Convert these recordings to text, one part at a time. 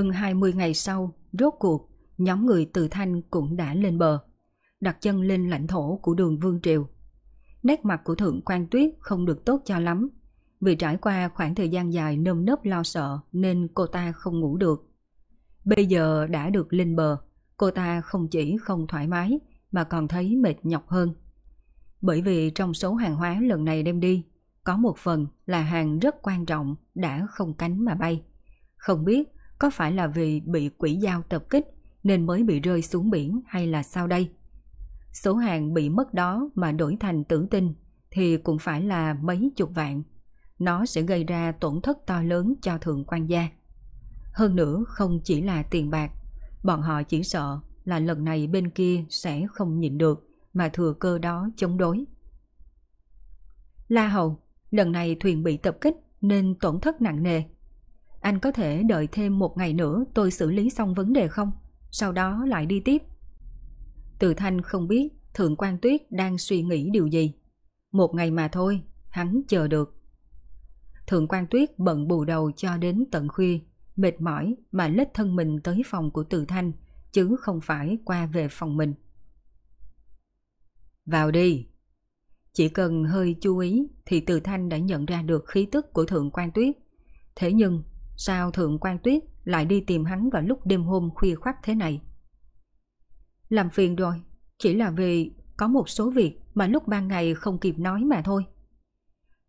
Hơn 20 ngày sau, rốt cuộc, nhóm người từ Thanh cũng đã lên bờ, đặt chân lên lãnh thổ của đường Vương Triều. Nét mặt của Thượng quan Tuyết không được tốt cho lắm, vì trải qua khoảng thời gian dài nơm nớp lo sợ nên cô ta không ngủ được. Bây giờ đã được lên bờ, cô ta không chỉ không thoải mái mà còn thấy mệt nhọc hơn. Bởi vì trong số hàng hóa lần này đem đi, có một phần là hàng rất quan trọng đã không cánh mà bay. Không biết có phải là vì bị quỷ dao tập kích nên mới bị rơi xuống biển hay là sao đây? Số hàng bị mất đó mà đổi thành tử tinh thì cũng phải là mấy chục vạn. Nó sẽ gây ra tổn thất to lớn cho thượng quan gia. Hơn nữa không chỉ là tiền bạc, bọn họ chỉ sợ là lần này bên kia sẽ không nhịn được mà thừa cơ đó chống đối. La Hầu, lần này thuyền bị tập kích nên tổn thất nặng nề. Anh có thể đợi thêm một ngày nữa tôi xử lý xong vấn đề không? Sau đó lại đi tiếp. Từ Thanh không biết Thượng quan Tuyết đang suy nghĩ điều gì. Một ngày mà thôi, hắn chờ được. Thượng quan Tuyết bận bù đầu cho đến tận khuya, mệt mỏi mà lết thân mình tới phòng của Từ Thanh, chứ không phải qua về phòng mình. Vào đi! Chỉ cần hơi chú ý thì Từ Thanh đã nhận ra được khí tức của Thượng quan Tuyết. Thế nhưng Sao Thượng quan Tuyết lại đi tìm hắn vào lúc đêm hôm khuya khoắt thế này? Làm phiền rồi, chỉ là vì có một số việc mà lúc ban ngày không kịp nói mà thôi.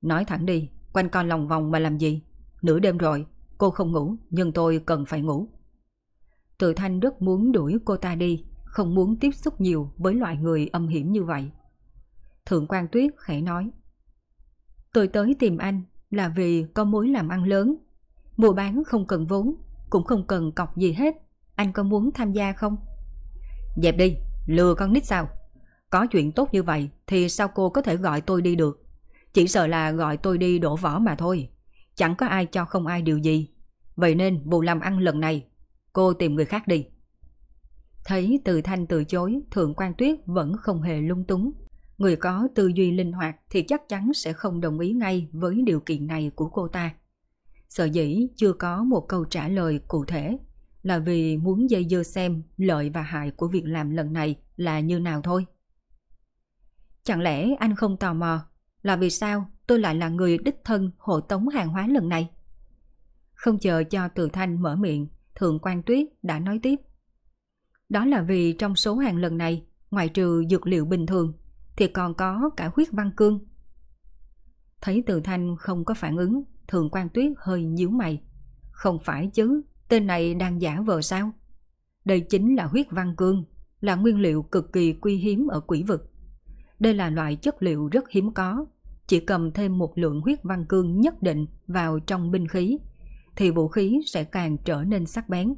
Nói thẳng đi, quanh con lòng vòng mà làm gì? Nửa đêm rồi, cô không ngủ, nhưng tôi cần phải ngủ. Tự Thanh rất muốn đuổi cô ta đi, không muốn tiếp xúc nhiều với loại người âm hiểm như vậy. Thượng quan Tuyết khẽ nói. Tôi tới tìm anh là vì có mối làm ăn lớn Mua bán không cần vốn, cũng không cần cọc gì hết. Anh có muốn tham gia không? Dẹp đi, lừa con nít sao? Có chuyện tốt như vậy thì sao cô có thể gọi tôi đi được? Chỉ sợ là gọi tôi đi đổ vỏ mà thôi. Chẳng có ai cho không ai điều gì. Vậy nên vụ làm ăn lần này, cô tìm người khác đi. Thấy từ thanh từ chối, Thượng quan Tuyết vẫn không hề lung túng. Người có tư duy linh hoạt thì chắc chắn sẽ không đồng ý ngay với điều kiện này của cô ta. Sợ dĩ chưa có một câu trả lời cụ thể là vì muốn dây dưa xem lợi và hại của việc làm lần này là như nào thôi. Chẳng lẽ anh không tò mò là vì sao tôi lại là người đích thân hộ tống hàng hóa lần này? Không chờ cho Từ Thanh mở miệng, Thượng quan Tuyết đã nói tiếp. Đó là vì trong số hàng lần này, ngoài trừ dược liệu bình thường, thì còn có cả huyết văn cương. Thấy Từ Thanh không có phản ứng, Thường quan tuyết hơi nhíu mày. Không phải chứ, tên này đang giả vờ sao? Đây chính là huyết văn cương, là nguyên liệu cực kỳ quý hiếm ở quỷ vực. Đây là loại chất liệu rất hiếm có, chỉ cầm thêm một lượng huyết văn cương nhất định vào trong binh khí, thì vũ khí sẽ càng trở nên sắc bén.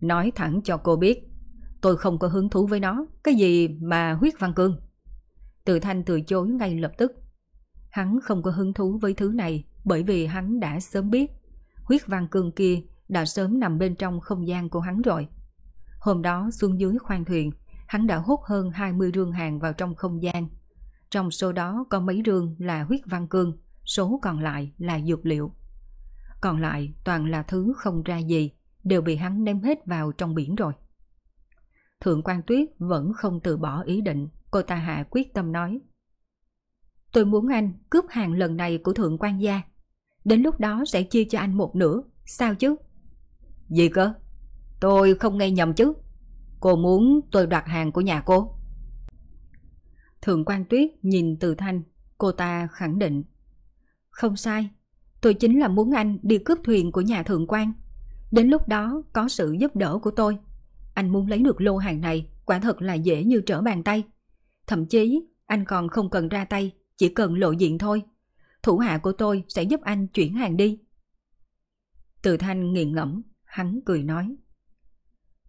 Nói thẳng cho cô biết, tôi không có hứng thú với nó, cái gì mà huyết văn cương. Từ thanh từ chối ngay lập tức, Hắn không có hứng thú với thứ này bởi vì hắn đã sớm biết huyết văn cương kia đã sớm nằm bên trong không gian của hắn rồi. Hôm đó xuống dưới khoang thuyền, hắn đã hút hơn 20 rương hàng vào trong không gian. Trong số đó có mấy rương là huyết văn cương, số còn lại là dược liệu. Còn lại toàn là thứ không ra gì, đều bị hắn ném hết vào trong biển rồi. Thượng quan Tuyết vẫn không từ bỏ ý định, cô ta hạ quyết tâm nói. Tôi muốn anh cướp hàng lần này của Thượng quan gia. Đến lúc đó sẽ chia cho anh một nửa, sao chứ? Gì cơ? Tôi không nghe nhầm chứ. Cô muốn tôi đoạt hàng của nhà cô? Thượng quan Tuyết nhìn Từ Thanh, cô ta khẳng định. Không sai, tôi chính là muốn anh đi cướp thuyền của nhà Thượng quan. Đến lúc đó có sự giúp đỡ của tôi. Anh muốn lấy được lô hàng này quả thật là dễ như trở bàn tay. Thậm chí anh còn không cần ra tay, chỉ cần lộ diện thôi. Thủ hạ của tôi sẽ giúp anh chuyển hàng đi. Từ thanh nghiền ngẫm, hắn cười nói.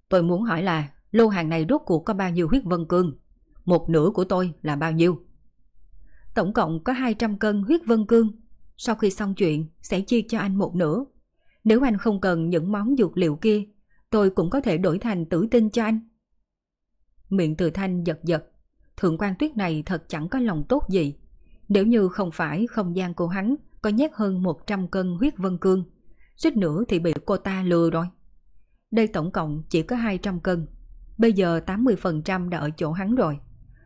Tôi muốn hỏi là lô hàng này rốt cuộc có bao nhiêu huyết vân cương? Một nửa của tôi là bao nhiêu? Tổng cộng có 200 cân huyết vân cương. Sau khi xong chuyện sẽ chia cho anh một nửa. Nếu anh không cần những món dược liệu kia, tôi cũng có thể đổi thành tử tinh cho anh. Miệng từ thanh giật giật. Thượng quan tuyết này thật chẳng có lòng tốt gì. Nếu như không phải không gian của hắn có nhét hơn 100 cân huyết vân cương, suýt nữa thì bị cô ta lừa rồi. Đây tổng cộng chỉ có 200 cân. Bây giờ 80% đã ở chỗ hắn rồi.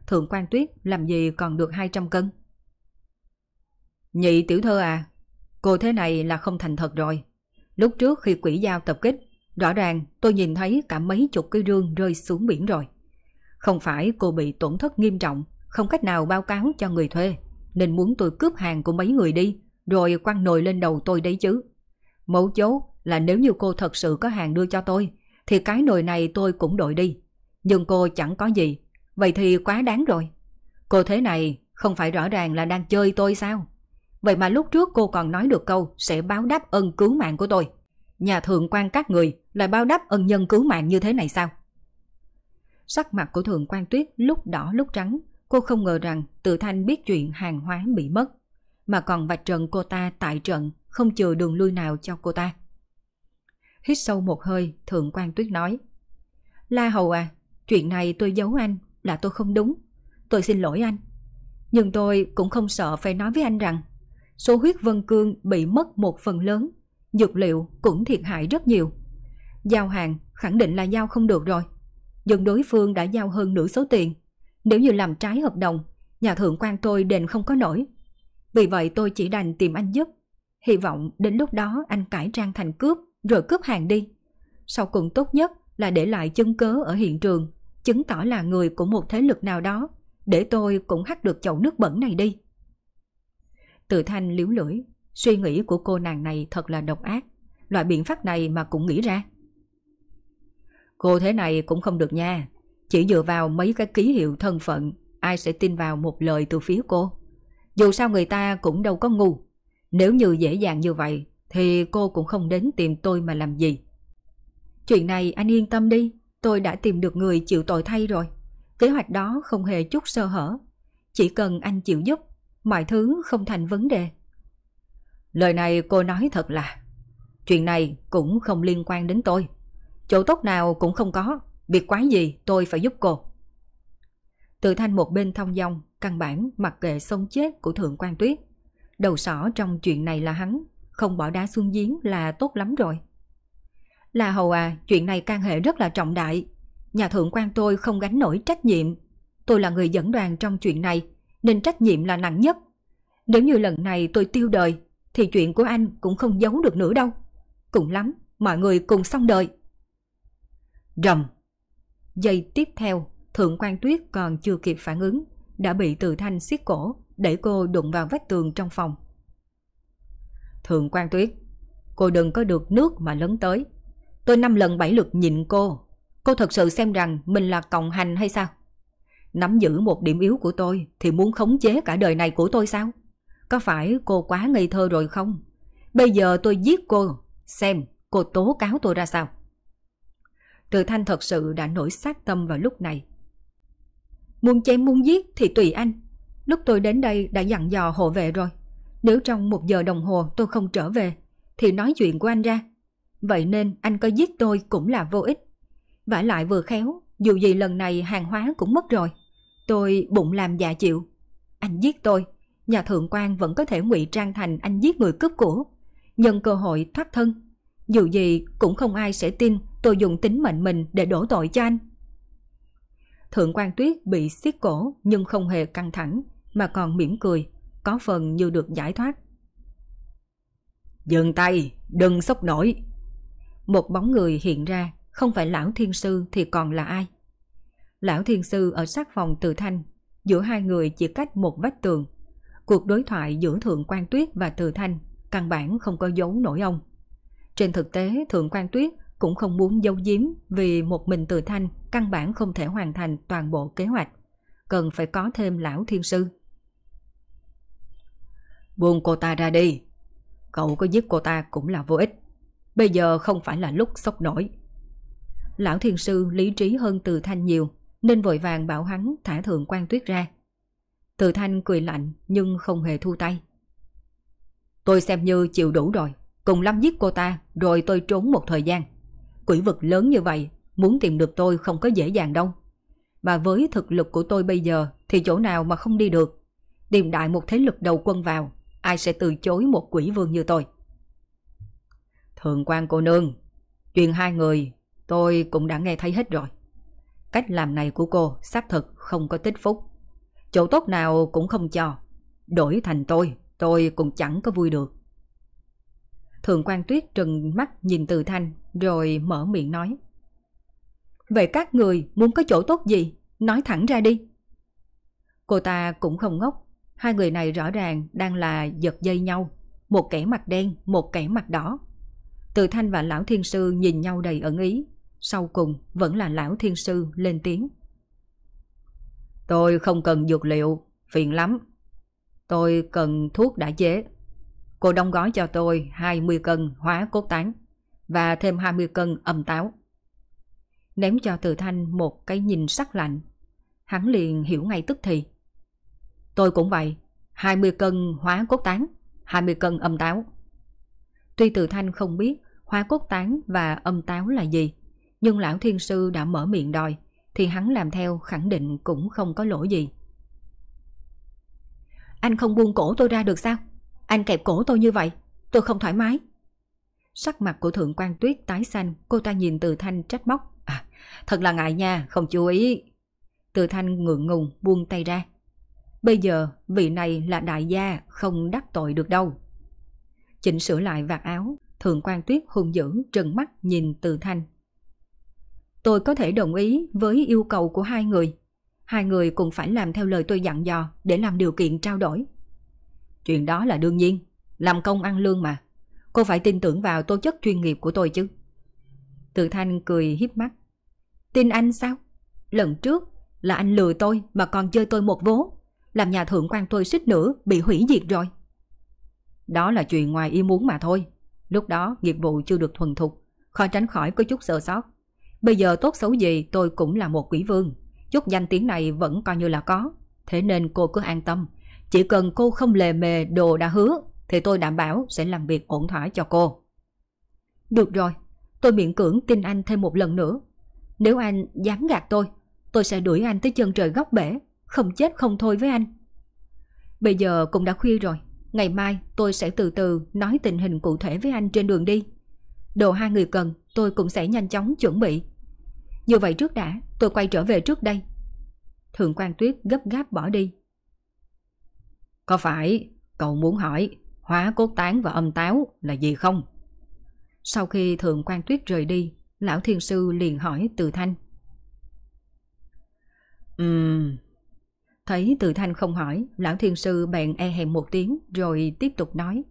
Thượng quan tuyết làm gì còn được 200 cân? Nhị tiểu thơ à, cô thế này là không thành thật rồi. Lúc trước khi quỷ giao tập kích, rõ ràng tôi nhìn thấy cả mấy chục cái rương rơi xuống biển rồi. Không phải cô bị tổn thất nghiêm trọng, không cách nào báo cáo cho người thuê, nên muốn tôi cướp hàng của mấy người đi, rồi quăng nồi lên đầu tôi đấy chứ. Mấu chốt là nếu như cô thật sự có hàng đưa cho tôi, thì cái nồi này tôi cũng đội đi. Nhưng cô chẳng có gì, vậy thì quá đáng rồi. Cô thế này không phải rõ ràng là đang chơi tôi sao? Vậy mà lúc trước cô còn nói được câu sẽ báo đáp ân cứu mạng của tôi. Nhà thượng quan các người lại báo đáp ân nhân cứu mạng như thế này sao? Sắc mặt của thượng quan tuyết lúc đỏ lúc trắng. Cô không ngờ rằng tự thanh biết chuyện hàng hóa bị mất. Mà còn vạch trần cô ta tại trận, không chừa đường lui nào cho cô ta. Hít sâu một hơi, thượng quan tuyết nói. La Hầu à, chuyện này tôi giấu anh là tôi không đúng. Tôi xin lỗi anh. Nhưng tôi cũng không sợ phải nói với anh rằng số huyết vân cương bị mất một phần lớn, dược liệu cũng thiệt hại rất nhiều. Giao hàng khẳng định là giao không được rồi. Nhưng đối phương đã giao hơn nửa số tiền. Nếu như làm trái hợp đồng, nhà thượng quan tôi đền không có nổi. Vì vậy tôi chỉ đành tìm anh giúp. Hy vọng đến lúc đó anh cải trang thành cướp rồi cướp hàng đi. Sau cùng tốt nhất là để lại chứng cớ ở hiện trường, chứng tỏ là người của một thế lực nào đó, để tôi cũng hắt được chậu nước bẩn này đi. Tự thanh liếu lưỡi, suy nghĩ của cô nàng này thật là độc ác. Loại biện pháp này mà cũng nghĩ ra. Cô thế này cũng không được nha. Chỉ dựa vào mấy cái ký hiệu thân phận, ai sẽ tin vào một lời từ phía cô. Dù sao người ta cũng đâu có ngu. Nếu như dễ dàng như vậy, thì cô cũng không đến tìm tôi mà làm gì. Chuyện này anh yên tâm đi, tôi đã tìm được người chịu tội thay rồi. Kế hoạch đó không hề chút sơ hở. Chỉ cần anh chịu giúp, mọi thứ không thành vấn đề. Lời này cô nói thật là, chuyện này cũng không liên quan đến tôi. Chỗ tốt nào cũng không có, việc quái gì tôi phải giúp cô. Tự thanh một bên thông dong, căn bản mặc kệ sông chết của Thượng quan Tuyết. Đầu sỏ trong chuyện này là hắn, không bỏ đá xuống giếng là tốt lắm rồi. Là hầu à, chuyện này can hệ rất là trọng đại. Nhà thượng quan tôi không gánh nổi trách nhiệm. Tôi là người dẫn đoàn trong chuyện này, nên trách nhiệm là nặng nhất. Nếu như lần này tôi tiêu đời, thì chuyện của anh cũng không giấu được nữa đâu. Cùng lắm, mọi người cùng xong đời. Rầm. Giây tiếp theo, Thượng quan Tuyết còn chưa kịp phản ứng, đã bị Từ Thanh siết cổ, đẩy cô đụng vào vách tường trong phòng. Thượng quan Tuyết, cô đừng có được nước mà lớn tới. Tôi năm lần bảy lượt nhịn cô. Cô thật sự xem rằng mình là cộng hành hay sao? Nắm giữ một điểm yếu của tôi thì muốn khống chế cả đời này của tôi sao? Có phải cô quá ngây thơ rồi không? Bây giờ tôi giết cô, xem cô tố cáo tôi ra sao? Từ Thanh thật sự đã nổi sát tâm vào lúc này. Muốn chém muốn giết thì tùy anh. Lúc tôi đến đây đã dặn dò hộ vệ rồi. Nếu trong một giờ đồng hồ tôi không trở về, thì nói chuyện của anh ra. Vậy nên anh có giết tôi cũng là vô ích. vả lại vừa khéo, dù gì lần này hàng hóa cũng mất rồi. Tôi bụng làm dạ chịu. Anh giết tôi, nhà thượng quan vẫn có thể ngụy trang thành anh giết người cướp của. Nhân cơ hội thoát thân. Dù gì cũng không ai sẽ tin tôi dùng tính mệnh mình để đổ tội cho anh. Thượng quan tuyết bị xiết cổ nhưng không hề căng thẳng mà còn mỉm cười, có phần như được giải thoát. Dừng tay, đừng sốc nổi. Một bóng người hiện ra, không phải lão thiên sư thì còn là ai? Lão thiên sư ở sát phòng từ thanh, giữa hai người chỉ cách một vách tường. Cuộc đối thoại giữa Thượng quan Tuyết và Từ Thanh căn bản không có dấu nổi ông. Trên thực tế Thượng quan Tuyết cũng không muốn giấu giếm vì một mình Từ Thanh căn bản không thể hoàn thành toàn bộ kế hoạch. Cần phải có thêm lão thiên sư. Buông cô ta ra đi. Cậu có giết cô ta cũng là vô ích. Bây giờ không phải là lúc sốc nổi. Lão thiên sư lý trí hơn Từ Thanh nhiều, nên vội vàng bảo hắn thả thượng quan tuyết ra. Từ Thanh cười lạnh nhưng không hề thu tay. Tôi xem như chịu đủ rồi, cùng lắm giết cô ta rồi tôi trốn một thời gian. Quỷ vực lớn như vậy, muốn tìm được tôi không có dễ dàng đâu. Mà với thực lực của tôi bây giờ thì chỗ nào mà không đi được. Điềm đại một thế lực đầu quân vào, ai sẽ từ chối một quỷ vương như tôi. Thượng quan cô nương, chuyện hai người tôi cũng đã nghe thấy hết rồi. Cách làm này của cô xác thực không có tích phúc. Chỗ tốt nào cũng không cho. Đổi thành tôi, tôi cũng chẳng có vui được. Thượng quan tuyết trừng mắt nhìn từ thanh rồi mở miệng nói. Vậy các người muốn có chỗ tốt gì? Nói thẳng ra đi. Cô ta cũng không ngốc. Hai người này rõ ràng đang là giật dây nhau. Một kẻ mặt đen, một kẻ mặt đỏ. Từ thanh và lão thiên sư nhìn nhau đầy ẩn ý. Sau cùng vẫn là lão thiên sư lên tiếng. Tôi không cần dược liệu, phiền lắm. Tôi cần thuốc đã chế. Cô đóng gói cho tôi 20 cân hóa cốt tán và thêm 20 cân âm táo. Ném cho Từ Thanh một cái nhìn sắc lạnh. Hắn liền hiểu ngay tức thì. Tôi cũng vậy, 20 cân hóa cốt tán, 20 cân âm táo. Tuy Từ Thanh không biết hóa cốt tán và âm táo là gì, nhưng lão thiên sư đã mở miệng đòi, thì hắn làm theo khẳng định cũng không có lỗi gì. Anh không buông cổ tôi ra được sao? Anh kẹp cổ tôi như vậy, tôi không thoải mái. Sắc mặt của Thượng quan Tuyết tái xanh, cô ta nhìn Từ Thanh trách móc. À, thật là ngại nha, không chú ý. Từ Thanh ngượng ngùng buông tay ra. Bây giờ vị này là đại gia, không đắc tội được đâu. Chỉnh sửa lại vạt áo, Thượng quan Tuyết hung dữ trừng mắt nhìn Từ Thanh. Tôi có thể đồng ý với yêu cầu của hai người. Hai người cũng phải làm theo lời tôi dặn dò để làm điều kiện trao đổi. Chuyện đó là đương nhiên, làm công ăn lương mà. Cô phải tin tưởng vào tố chất chuyên nghiệp của tôi chứ. Tự Thanh cười hiếp mắt. Tin anh sao? Lần trước là anh lừa tôi mà còn chơi tôi một vố. Làm nhà thượng quan tôi suýt nữa bị hủy diệt rồi. Đó là chuyện ngoài ý muốn mà thôi. Lúc đó nghiệp vụ chưa được thuần thục, khó tránh khỏi có chút sợ sót. Bây giờ tốt xấu gì tôi cũng là một quỷ vương. Chút danh tiếng này vẫn coi như là có. Thế nên cô cứ an tâm. Chỉ cần cô không lề mề đồ đã hứa thì tôi đảm bảo sẽ làm việc ổn thỏa cho cô. Được rồi, tôi miễn cưỡng tin anh thêm một lần nữa. Nếu anh dám gạt tôi, tôi sẽ đuổi anh tới chân trời góc bể, không chết không thôi với anh. Bây giờ cũng đã khuya rồi, ngày mai tôi sẽ từ từ nói tình hình cụ thể với anh trên đường đi. Đồ hai người cần, tôi cũng sẽ nhanh chóng chuẩn bị. Như vậy trước đã, tôi quay trở về trước đây. Thượng quan tuyết gấp gáp bỏ đi. Có phải cậu muốn hỏi hóa cốt tán và âm táo là gì không? Sau khi thượng quan tuyết rời đi, lão thiên sư liền hỏi từ thanh. Ừm... Thấy từ thanh không hỏi, lão thiên sư bèn e hèm một tiếng rồi tiếp tục nói.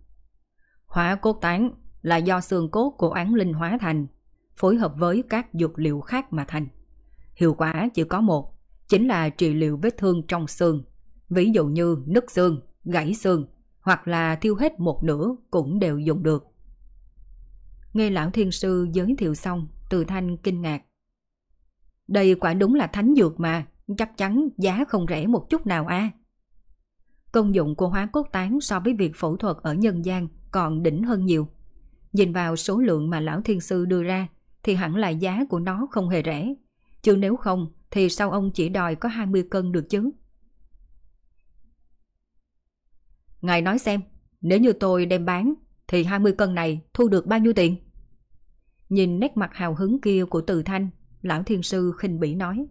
Hóa cốt tán là do xương cốt của án linh hóa thành, phối hợp với các dược liệu khác mà thành. Hiệu quả chỉ có một, chính là trị liệu vết thương trong xương, ví dụ như nứt xương, gãy xương, hoặc là thiêu hết một nửa cũng đều dùng được. Nghe lão thiên sư giới thiệu xong, từ thanh kinh ngạc. Đây quả đúng là thánh dược mà, chắc chắn giá không rẻ một chút nào a. Công dụng của hóa cốt tán so với việc phẫu thuật ở nhân gian còn đỉnh hơn nhiều. Nhìn vào số lượng mà lão thiên sư đưa ra thì hẳn là giá của nó không hề rẻ. Chứ nếu không thì sao ông chỉ đòi có 20 cân được chứ? Ngài nói xem, nếu như tôi đem bán thì 20 cân này thu được bao nhiêu tiền? Nhìn nét mặt hào hứng kia của Từ Thanh, lão thiên sư khinh bỉ nói.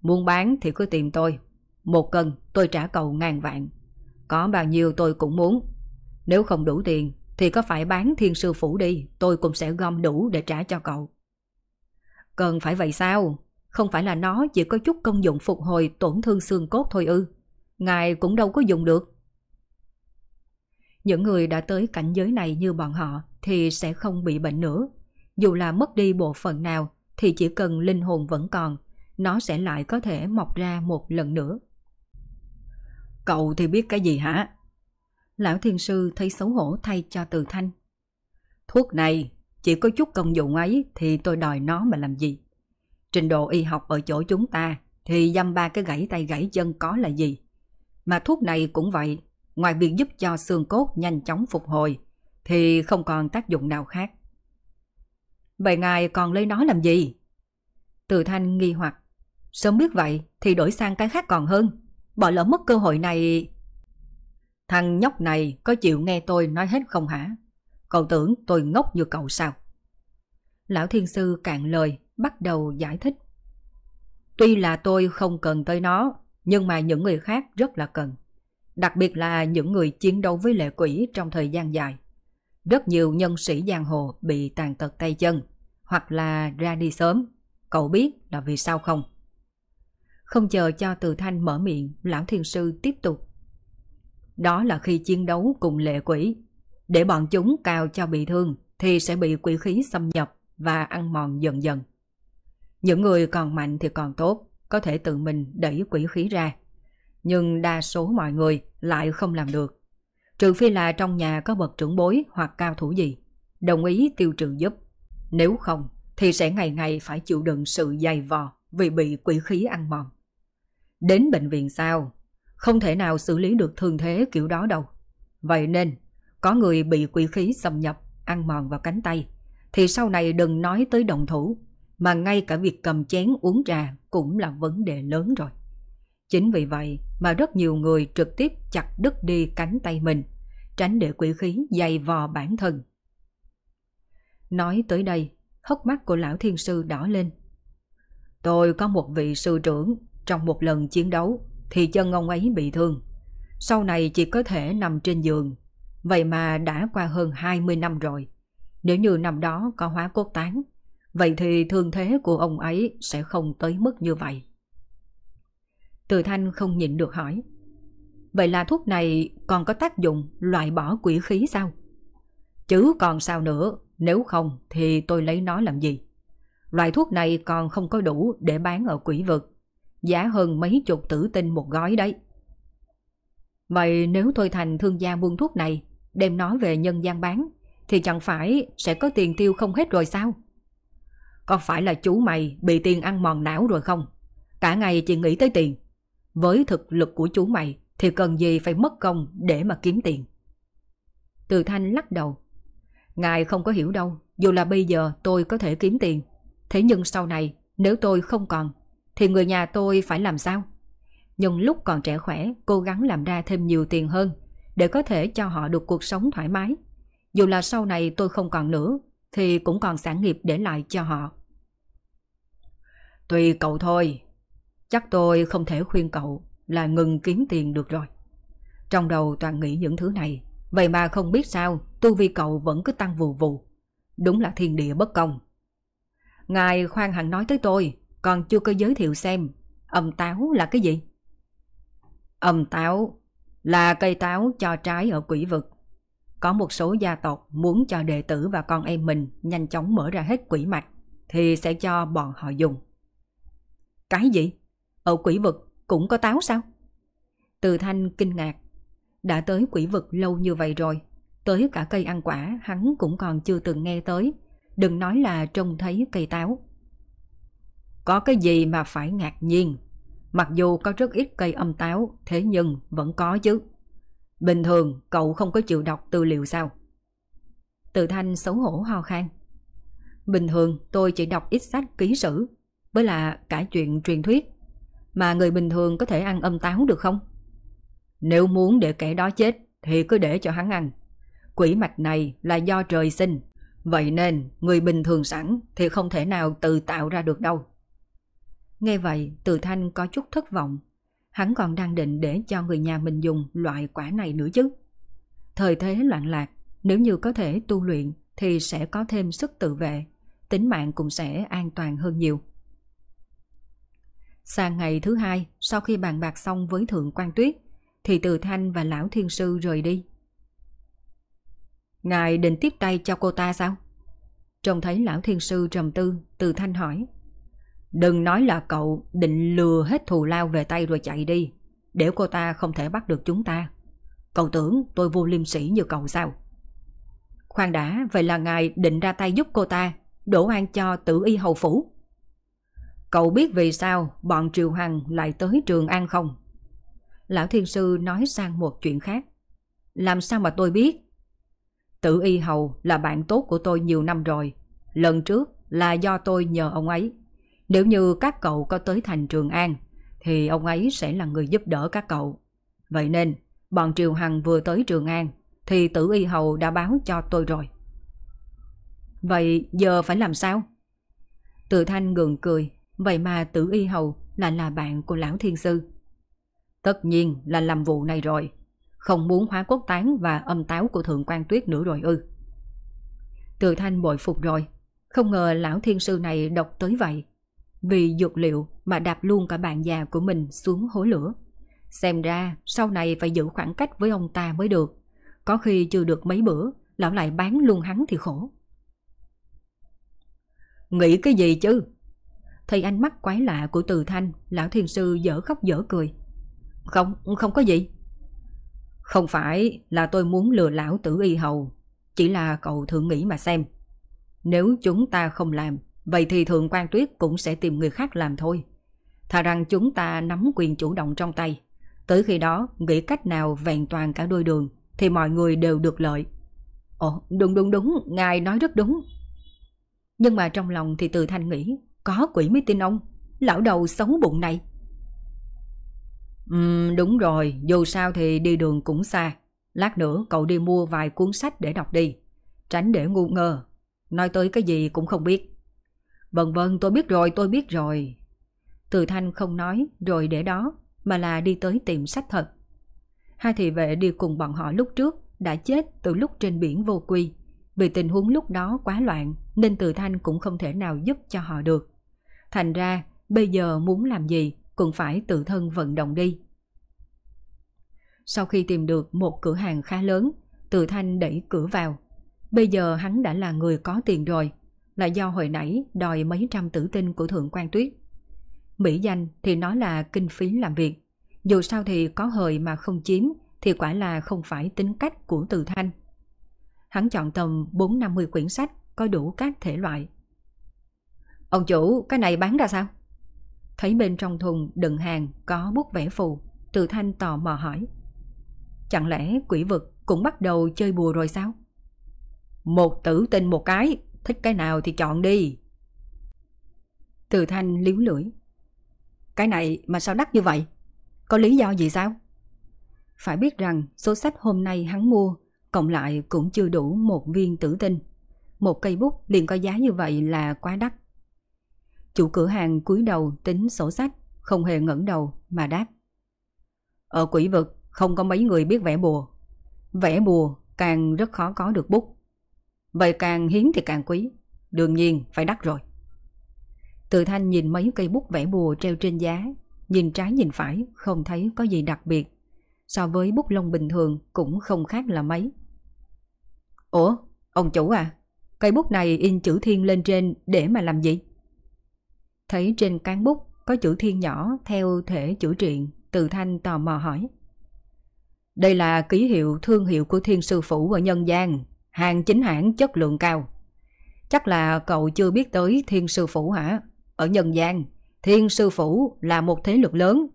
Muốn bán thì cứ tìm tôi. Một cân tôi trả cầu ngàn vạn. Có bao nhiêu tôi cũng muốn. Nếu không đủ tiền thì có phải bán thiên sư phủ đi, tôi cũng sẽ gom đủ để trả cho cậu. Cần phải vậy sao? Không phải là nó chỉ có chút công dụng phục hồi tổn thương xương cốt thôi ư. Ngài cũng đâu có dùng được. Những người đã tới cảnh giới này như bọn họ thì sẽ không bị bệnh nữa. dù là mất đi bộ phận nào thì chỉ cần linh hồn vẫn còn, nó sẽ lại có thể mọc ra một lần nữa. Cậu thì biết cái gì hả? Lão thiên sư thấy xấu hổ thay cho từ thanh. Thuốc này chỉ có chút công dụng ấy thì tôi đòi nó mà làm gì? Trình độ y học ở chỗ chúng ta thì dăm ba cái gãy tay gãy chân có là gì? Mà thuốc này cũng vậy, ngoài việc giúp cho xương cốt nhanh chóng phục hồi thì không còn tác dụng nào khác. Vậy ngài còn lấy nó làm gì? Từ thanh nghi hoặc, sớm biết vậy thì đổi sang cái khác còn hơn, bỏ lỡ mất cơ hội này... Thằng nhóc này có chịu nghe tôi nói hết không hả? Cậu tưởng tôi ngốc như cậu sao? Lão thiên sư cạn lời, bắt đầu giải thích. Tuy là tôi không cần tới nó, nhưng mà những người khác rất là cần. Đặc biệt là những người chiến đấu với lệ quỷ trong thời gian dài. Rất nhiều nhân sĩ giang hồ bị tàn tật tay chân, hoặc là ra đi sớm. Cậu biết là vì sao không? Không chờ cho từ thanh mở miệng, lão thiên sư tiếp tục. Đó là khi chiến đấu cùng lệ quỷ. Để bọn chúng cao cho bị thương thì sẽ bị quỷ khí xâm nhập và ăn mòn dần dần. Những người còn mạnh thì còn tốt, có thể tự mình đẩy quỷ khí ra. Nhưng đa số mọi người lại không làm được. Trừ phi là trong nhà có bậc trưởng bối hoặc cao thủ gì, đồng ý tiêu trừ giúp. Nếu không, thì sẽ ngày ngày phải chịu đựng sự dày vò vì bị quỷ khí ăn mòn. Đến bệnh viện sao? Không thể nào xử lý được thương thế kiểu đó đâu. Vậy nên, có người bị quỷ khí xâm nhập, ăn mòn vào cánh tay, thì sau này đừng nói tới đồng thủ, mà ngay cả việc cầm chén uống trà cũng là vấn đề lớn rồi. Chính vì vậy mà rất nhiều người trực tiếp chặt đứt đi cánh tay mình, tránh để quỷ khí dày vò bản thân. Nói tới đây, hốc mắt của lão thiên sư đỏ lên. Tôi có một vị sư trưởng, trong một lần chiến đấu thì chân ông ấy bị thương. Sau này chỉ có thể nằm trên giường, vậy mà đã qua hơn 20 năm rồi. Nếu như năm đó có hóa cốt tán, vậy thì thương thế của ông ấy sẽ không tới mức như vậy. Từ thanh không nhịn được hỏi. Vậy là thuốc này còn có tác dụng loại bỏ quỷ khí sao? Chứ còn sao nữa, nếu không thì tôi lấy nó làm gì? Loại thuốc này còn không có đủ để bán ở quỷ vực. Giá hơn mấy chục tử tinh một gói đấy. Vậy nếu tôi thành thương gia buôn thuốc này, đem nó về nhân gian bán, thì chẳng phải sẽ có tiền tiêu không hết rồi sao? Có phải là chú mày bị tiền ăn mòn não rồi không? Cả ngày chỉ nghĩ tới tiền. Với thực lực của chú mày thì cần gì phải mất công để mà kiếm tiền. Từ Thanh lắc đầu. Ngài không có hiểu đâu, dù là bây giờ tôi có thể kiếm tiền. Thế nhưng sau này, nếu tôi không còn, thì người nhà tôi phải làm sao? Nhưng lúc còn trẻ khỏe, cố gắng làm ra thêm nhiều tiền hơn, để có thể cho họ được cuộc sống thoải mái. Dù là sau này tôi không còn nữa, thì cũng còn sản nghiệp để lại cho họ. Tùy cậu thôi, chắc tôi không thể khuyên cậu là ngừng kiếm tiền được rồi. Trong đầu toàn nghĩ những thứ này, vậy mà không biết sao tu vi cậu vẫn cứ tăng vù vù. Đúng là thiên địa bất công. Ngài khoan hẳn nói tới tôi, còn chưa có giới thiệu xem âm táo là cái gì? Âm táo là cây táo cho trái ở quỷ vực. Có một số gia tộc muốn cho đệ tử và con em mình nhanh chóng mở ra hết quỷ mạch thì sẽ cho bọn họ dùng. Cái gì? Ở quỷ vực cũng có táo sao? Từ thanh kinh ngạc. Đã tới quỷ vực lâu như vậy rồi. Tới cả cây ăn quả hắn cũng còn chưa từng nghe tới. Đừng nói là trông thấy cây táo. Có cái gì mà phải ngạc nhiên. Mặc dù có rất ít cây âm táo, thế nhưng vẫn có chứ. Bình thường cậu không có chịu đọc tư liệu sao? Từ thanh xấu hổ ho khan. Bình thường tôi chỉ đọc ít sách ký sử, với là cả chuyện truyền thuyết. Mà người bình thường có thể ăn âm táo được không? Nếu muốn để kẻ đó chết thì cứ để cho hắn ăn. Quỷ mạch này là do trời sinh, vậy nên người bình thường sẵn thì không thể nào tự tạo ra được đâu. Nghe vậy, Từ Thanh có chút thất vọng. Hắn còn đang định để cho người nhà mình dùng loại quả này nữa chứ. Thời thế loạn lạc, nếu như có thể tu luyện thì sẽ có thêm sức tự vệ, tính mạng cũng sẽ an toàn hơn nhiều. Sang ngày thứ hai, sau khi bàn bạc xong với Thượng quan Tuyết, thì Từ Thanh và Lão Thiên Sư rời đi. Ngài định tiếp tay cho cô ta sao? Trông thấy lão thiên sư trầm tư, từ thanh hỏi. Đừng nói là cậu định lừa hết thù lao về tay rồi chạy đi, để cô ta không thể bắt được chúng ta. Cậu tưởng tôi vô liêm sĩ như cậu sao? Khoan đã, vậy là ngài định ra tay giúp cô ta, đổ an cho tử y hầu phủ. Cậu biết vì sao bọn Triều Hằng lại tới Trường An không? Lão Thiên Sư nói sang một chuyện khác. Làm sao mà tôi biết? Tử Y Hầu là bạn tốt của tôi nhiều năm rồi. Lần trước là do tôi nhờ ông ấy. Nếu như các cậu có tới thành Trường An, thì ông ấy sẽ là người giúp đỡ các cậu. Vậy nên, bọn Triều Hằng vừa tới Trường An, thì Tử Y Hầu đã báo cho tôi rồi. Vậy giờ phải làm sao? Từ Thanh gượng cười, vậy mà Tử Y Hầu lại là bạn của Lão Thiên Sư. Tất nhiên là làm vụ này rồi, không muốn hóa cốt tán và âm táo của Thượng quan Tuyết nữa rồi ư. Từ Thanh bội phục rồi, không ngờ Lão Thiên Sư này độc tới vậy. Vì dược liệu mà đạp luôn cả bạn già của mình xuống hối lửa. Xem ra sau này phải giữ khoảng cách với ông ta mới được. Có khi chưa được mấy bữa, lão lại bán luôn hắn thì khổ. Nghĩ cái gì chứ? Thấy ánh mắt quái lạ của từ thanh, lão thiên sư dở khóc dở cười. Không, không có gì. Không phải là tôi muốn lừa lão tử y hầu, chỉ là cậu thử nghĩ mà xem. Nếu chúng ta không làm, vậy thì thượng quan tuyết cũng sẽ tìm người khác làm thôi. Thà rằng chúng ta nắm quyền chủ động trong tay. Tới khi đó, nghĩ cách nào vẹn toàn cả đôi đường, thì mọi người đều được lợi. Ồ, đúng đúng đúng, ngài nói rất đúng. Nhưng mà trong lòng thì từ thanh nghĩ, có quỷ mới tin ông, lão đầu xấu bụng này. Ừ, đúng rồi, dù sao thì đi đường cũng xa. Lát nữa cậu đi mua vài cuốn sách để đọc đi. Tránh để ngu ngơ. Nói tới cái gì cũng không biết. Vâng vâng, tôi biết rồi, tôi biết rồi. Từ thanh không nói rồi để đó, mà là đi tới tìm sách thật. Hai thị vệ đi cùng bọn họ lúc trước đã chết từ lúc trên biển vô quy. Vì tình huống lúc đó quá loạn nên Từ Thanh cũng không thể nào giúp cho họ được. Thành ra bây giờ muốn làm gì cũng phải tự thân vận động đi. Sau khi tìm được một cửa hàng khá lớn, Từ Thanh đẩy cửa vào. Bây giờ hắn đã là người có tiền rồi, là do hồi nãy đòi mấy trăm tử tinh của Thượng quan Tuyết. Mỹ danh thì nói là kinh phí làm việc, dù sao thì có hời mà không chiếm thì quả là không phải tính cách của Từ Thanh. Hắn chọn tầm 4-50 quyển sách có đủ các thể loại. Ông chủ, cái này bán ra sao? Thấy bên trong thùng đựng hàng có bút vẽ phù, Từ Thanh tò mò hỏi. Chẳng lẽ quỷ vực cũng bắt đầu chơi bùa rồi sao? Một tử tinh một cái, thích cái nào thì chọn đi. Từ Thanh liếu lưỡi. Cái này mà sao đắt như vậy? Có lý do gì sao? Phải biết rằng số sách hôm nay hắn mua cộng lại cũng chưa đủ một viên tử tinh. Một cây bút liền có giá như vậy là quá đắt. Chủ cửa hàng cúi đầu tính sổ sách, không hề ngẩng đầu mà đáp. Ở quỷ vực không có mấy người biết vẽ bùa. Vẽ bùa càng rất khó có được bút. Vậy càng hiếm thì càng quý. Đương nhiên phải đắt rồi. Từ thanh nhìn mấy cây bút vẽ bùa treo trên giá, nhìn trái nhìn phải không thấy có gì đặc biệt. So với bút lông bình thường cũng không khác là mấy. Ủa, ông chủ à, cây bút này in chữ thiên lên trên để mà làm gì? Thấy trên cán bút có chữ thiên nhỏ theo thể chữ truyện, từ thanh tò mò hỏi. Đây là ký hiệu thương hiệu của thiên sư phủ ở nhân gian, hàng chính hãng chất lượng cao. Chắc là cậu chưa biết tới thiên sư phủ hả? Ở nhân gian, thiên sư phủ là một thế lực lớn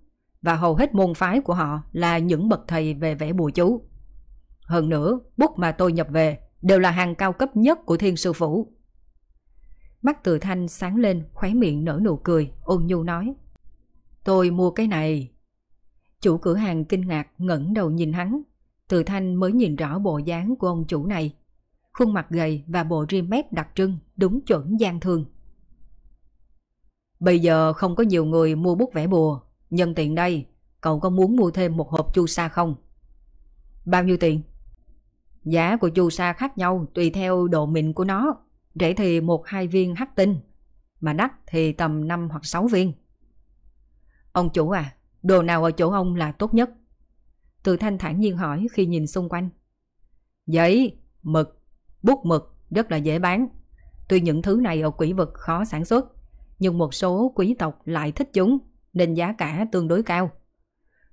và hầu hết môn phái của họ là những bậc thầy về vẽ bùa chú. Hơn nữa, bút mà tôi nhập về đều là hàng cao cấp nhất của thiên sư phủ. Mắt từ thanh sáng lên, khóe miệng nở nụ cười, ôn nhu nói. Tôi mua cái này. Chủ cửa hàng kinh ngạc ngẩng đầu nhìn hắn. Từ thanh mới nhìn rõ bộ dáng của ông chủ này. Khuôn mặt gầy và bộ rim mép đặc trưng, đúng chuẩn gian thương. Bây giờ không có nhiều người mua bút vẽ bùa. Nhân tiện đây, cậu có muốn mua thêm một hộp chu sa không? Bao nhiêu tiền? Giá của chu sa khác nhau tùy theo độ mịn của nó. Rễ thì một hai viên hắc tinh, mà đắt thì tầm 5 hoặc 6 viên. Ông chủ à, đồ nào ở chỗ ông là tốt nhất? Từ thanh thản nhiên hỏi khi nhìn xung quanh. Giấy, mực, bút mực rất là dễ bán. Tuy những thứ này ở quỷ vực khó sản xuất, nhưng một số quý tộc lại thích chúng, nên giá cả tương đối cao.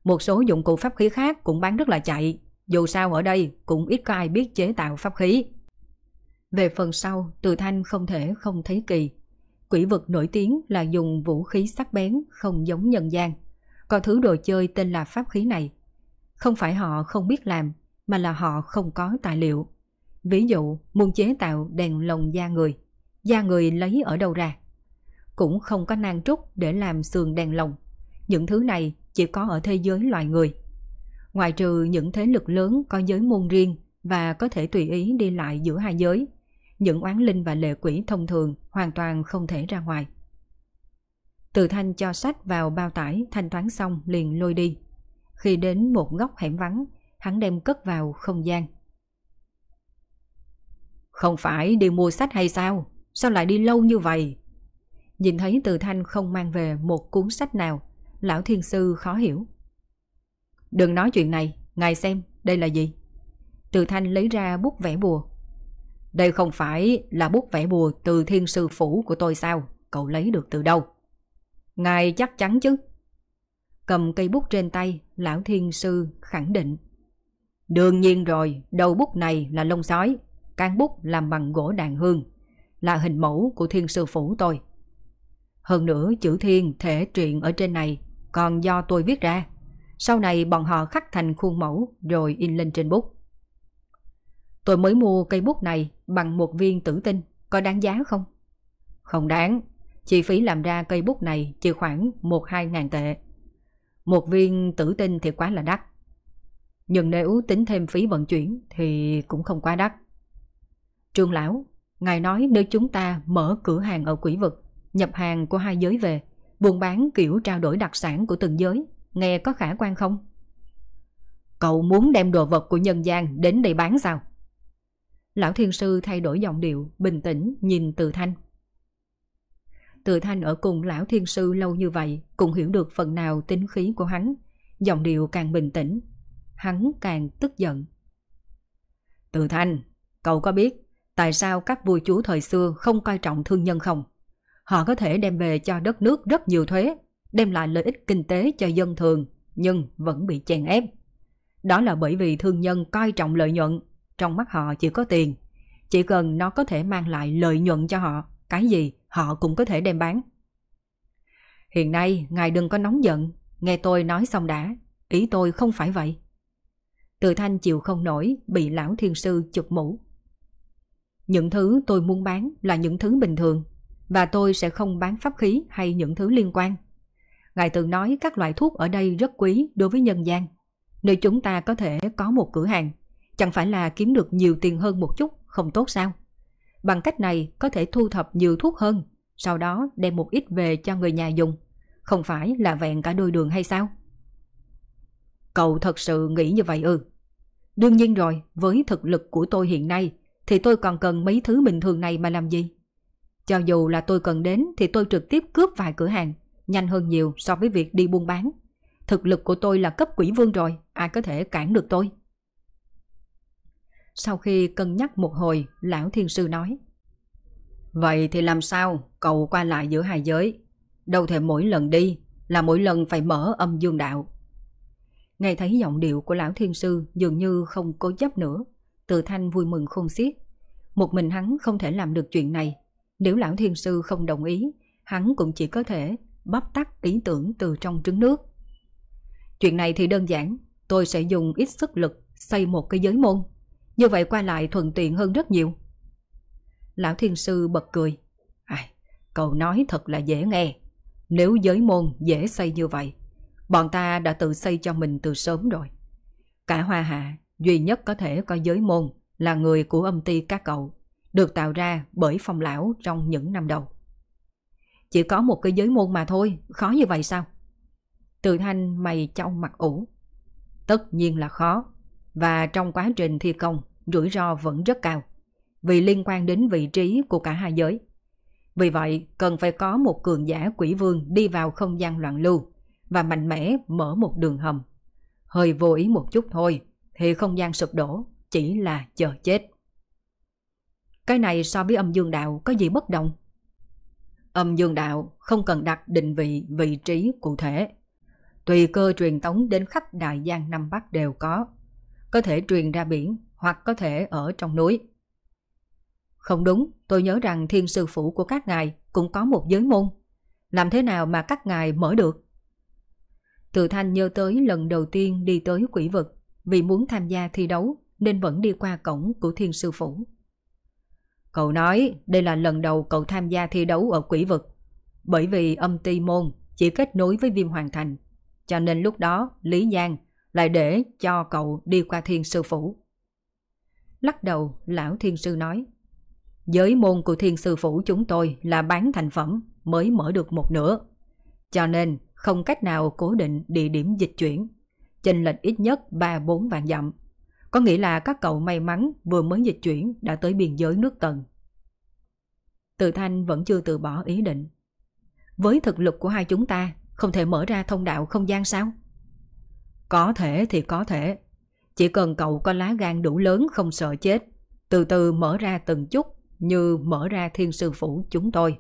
Một số dụng cụ pháp khí khác cũng bán rất là chạy, dù sao ở đây cũng ít có ai biết chế tạo pháp khí. Về phần sau, Từ Thanh không thể không thấy kỳ. Quỷ vực nổi tiếng là dùng vũ khí sắc bén không giống nhân gian. Còn thứ đồ chơi tên là pháp khí này. Không phải họ không biết làm, mà là họ không có tài liệu. Ví dụ, muốn chế tạo đèn lồng da người. Da người lấy ở đâu ra? Cũng không có nang trúc để làm sườn đèn lồng. Những thứ này chỉ có ở thế giới loài người. Ngoài trừ những thế lực lớn có giới môn riêng và có thể tùy ý đi lại giữa hai giới, những oán linh và lệ quỷ thông thường hoàn toàn không thể ra ngoài. Từ thanh cho sách vào bao tải thanh toán xong liền lôi đi. Khi đến một góc hẻm vắng, hắn đem cất vào không gian. Không phải đi mua sách hay sao? Sao lại đi lâu như vậy? Nhìn thấy từ thanh không mang về một cuốn sách nào, lão thiên sư khó hiểu. Đừng nói chuyện này, ngài xem, đây là gì? Từ thanh lấy ra bút vẽ bùa. Đây không phải là bút vẽ bùa từ thiên sư phủ của tôi sao? Cậu lấy được từ đâu? Ngài chắc chắn chứ? Cầm cây bút trên tay, lão thiên sư khẳng định. Đương nhiên rồi, đầu bút này là lông sói, can bút làm bằng gỗ đàn hương, là hình mẫu của thiên sư phủ tôi. Hơn nữa chữ thiên thể truyện ở trên này còn do tôi viết ra. Sau này bọn họ khắc thành khuôn mẫu rồi in lên trên bút. Tôi mới mua cây bút này bằng một viên tử tinh, có đáng giá không? Không đáng, chi phí làm ra cây bút này chỉ khoảng 1-2 ngàn tệ. Một viên tử tinh thì quá là đắt. Nhưng nếu tính thêm phí vận chuyển thì cũng không quá đắt. Trương Lão, ngài nói nếu chúng ta mở cửa hàng ở quỷ vực, nhập hàng của hai giới về, buôn bán kiểu trao đổi đặc sản của từng giới, nghe có khả quan không? Cậu muốn đem đồ vật của nhân gian đến đây bán sao? Lão thiên sư thay đổi giọng điệu, bình tĩnh nhìn từ thanh. Từ thanh ở cùng lão thiên sư lâu như vậy cũng hiểu được phần nào tính khí của hắn. Giọng điệu càng bình tĩnh, hắn càng tức giận. Từ thanh, cậu có biết tại sao các vua chúa thời xưa không coi trọng thương nhân không? Họ có thể đem về cho đất nước rất nhiều thuế, đem lại lợi ích kinh tế cho dân thường, nhưng vẫn bị chèn ép. Đó là bởi vì thương nhân coi trọng lợi nhuận, trong mắt họ chỉ có tiền. Chỉ cần nó có thể mang lại lợi nhuận cho họ, cái gì họ cũng có thể đem bán. Hiện nay, ngài đừng có nóng giận, nghe tôi nói xong đã, ý tôi không phải vậy. Từ thanh chịu không nổi, bị lão thiên sư chụp mũ. Những thứ tôi muốn bán là những thứ bình thường, và tôi sẽ không bán pháp khí hay những thứ liên quan. Ngài từng nói các loại thuốc ở đây rất quý đối với nhân gian. Nếu chúng ta có thể có một cửa hàng, chẳng phải là kiếm được nhiều tiền hơn một chút, không tốt sao? Bằng cách này có thể thu thập nhiều thuốc hơn, sau đó đem một ít về cho người nhà dùng. Không phải là vẹn cả đôi đường hay sao? Cậu thật sự nghĩ như vậy ư? Đương nhiên rồi, với thực lực của tôi hiện nay thì tôi còn cần mấy thứ bình thường này mà làm gì? Cho dù là tôi cần đến thì tôi trực tiếp cướp vài cửa hàng, nhanh hơn nhiều so với việc đi buôn bán. Thực lực của tôi là cấp quỷ vương rồi, ai có thể cản được tôi? Sau khi cân nhắc một hồi, lão thiên sư nói. Vậy thì làm sao cầu qua lại giữa hai giới? Đâu thể mỗi lần đi là mỗi lần phải mở âm dương đạo. Nghe thấy giọng điệu của lão thiên sư dường như không cố chấp nữa. Từ thanh vui mừng khôn xiết. Một mình hắn không thể làm được chuyện này. Nếu lão thiên sư không đồng ý, hắn cũng chỉ có thể bóp tắt ý tưởng từ trong trứng nước. Chuyện này thì đơn giản, tôi sẽ dùng ít sức lực xây một cái giới môn. Như vậy qua lại thuận tiện hơn rất nhiều. Lão thiên sư bật cười. Ai, cậu nói thật là dễ nghe. Nếu giới môn dễ xây như vậy, bọn ta đã tự xây cho mình từ sớm rồi. Cả hoa hạ, duy nhất có thể có giới môn là người của âm ty các cậu, được tạo ra bởi phong lão trong những năm đầu. Chỉ có một cái giới môn mà thôi, khó như vậy sao? Từ thanh mày trong mặt ủ. Tất nhiên là khó, và trong quá trình thi công, rủi ro vẫn rất cao, vì liên quan đến vị trí của cả hai giới. Vì vậy, cần phải có một cường giả quỷ vương đi vào không gian loạn lưu và mạnh mẽ mở một đường hầm. Hơi vô ý một chút thôi, thì không gian sụp đổ chỉ là chờ chết. Cái này so với âm dương đạo có gì bất đồng? Âm dương đạo không cần đặt định vị vị trí cụ thể. Tùy cơ truyền tống đến khắp Đại Giang Nam Bắc đều có. Có thể truyền ra biển hoặc có thể ở trong núi. Không đúng, tôi nhớ rằng thiên sư phủ của các ngài cũng có một giới môn. Làm thế nào mà các ngài mở được? Từ Thanh nhớ tới lần đầu tiên đi tới quỷ vực vì muốn tham gia thi đấu nên vẫn đi qua cổng của thiên sư phủ. Cậu nói đây là lần đầu cậu tham gia thi đấu ở quỷ vực bởi vì âm ti môn chỉ kết nối với viêm hoàng thành cho nên lúc đó Lý Giang lại để cho cậu đi qua thiên sư phủ. Lắc đầu, lão thiên sư nói Giới môn của thiên sư phủ chúng tôi là bán thành phẩm mới mở được một nửa. Cho nên không cách nào cố định địa điểm dịch chuyển. Chênh lệch ít nhất 3-4 vạn dặm. Có nghĩa là các cậu may mắn vừa mới dịch chuyển đã tới biên giới nước tần. Từ Thanh vẫn chưa từ bỏ ý định. Với thực lực của hai chúng ta, không thể mở ra thông đạo không gian sao? Có thể thì có thể. Chỉ cần cậu có lá gan đủ lớn không sợ chết, từ từ mở ra từng chút như mở ra thiên sư phủ chúng tôi.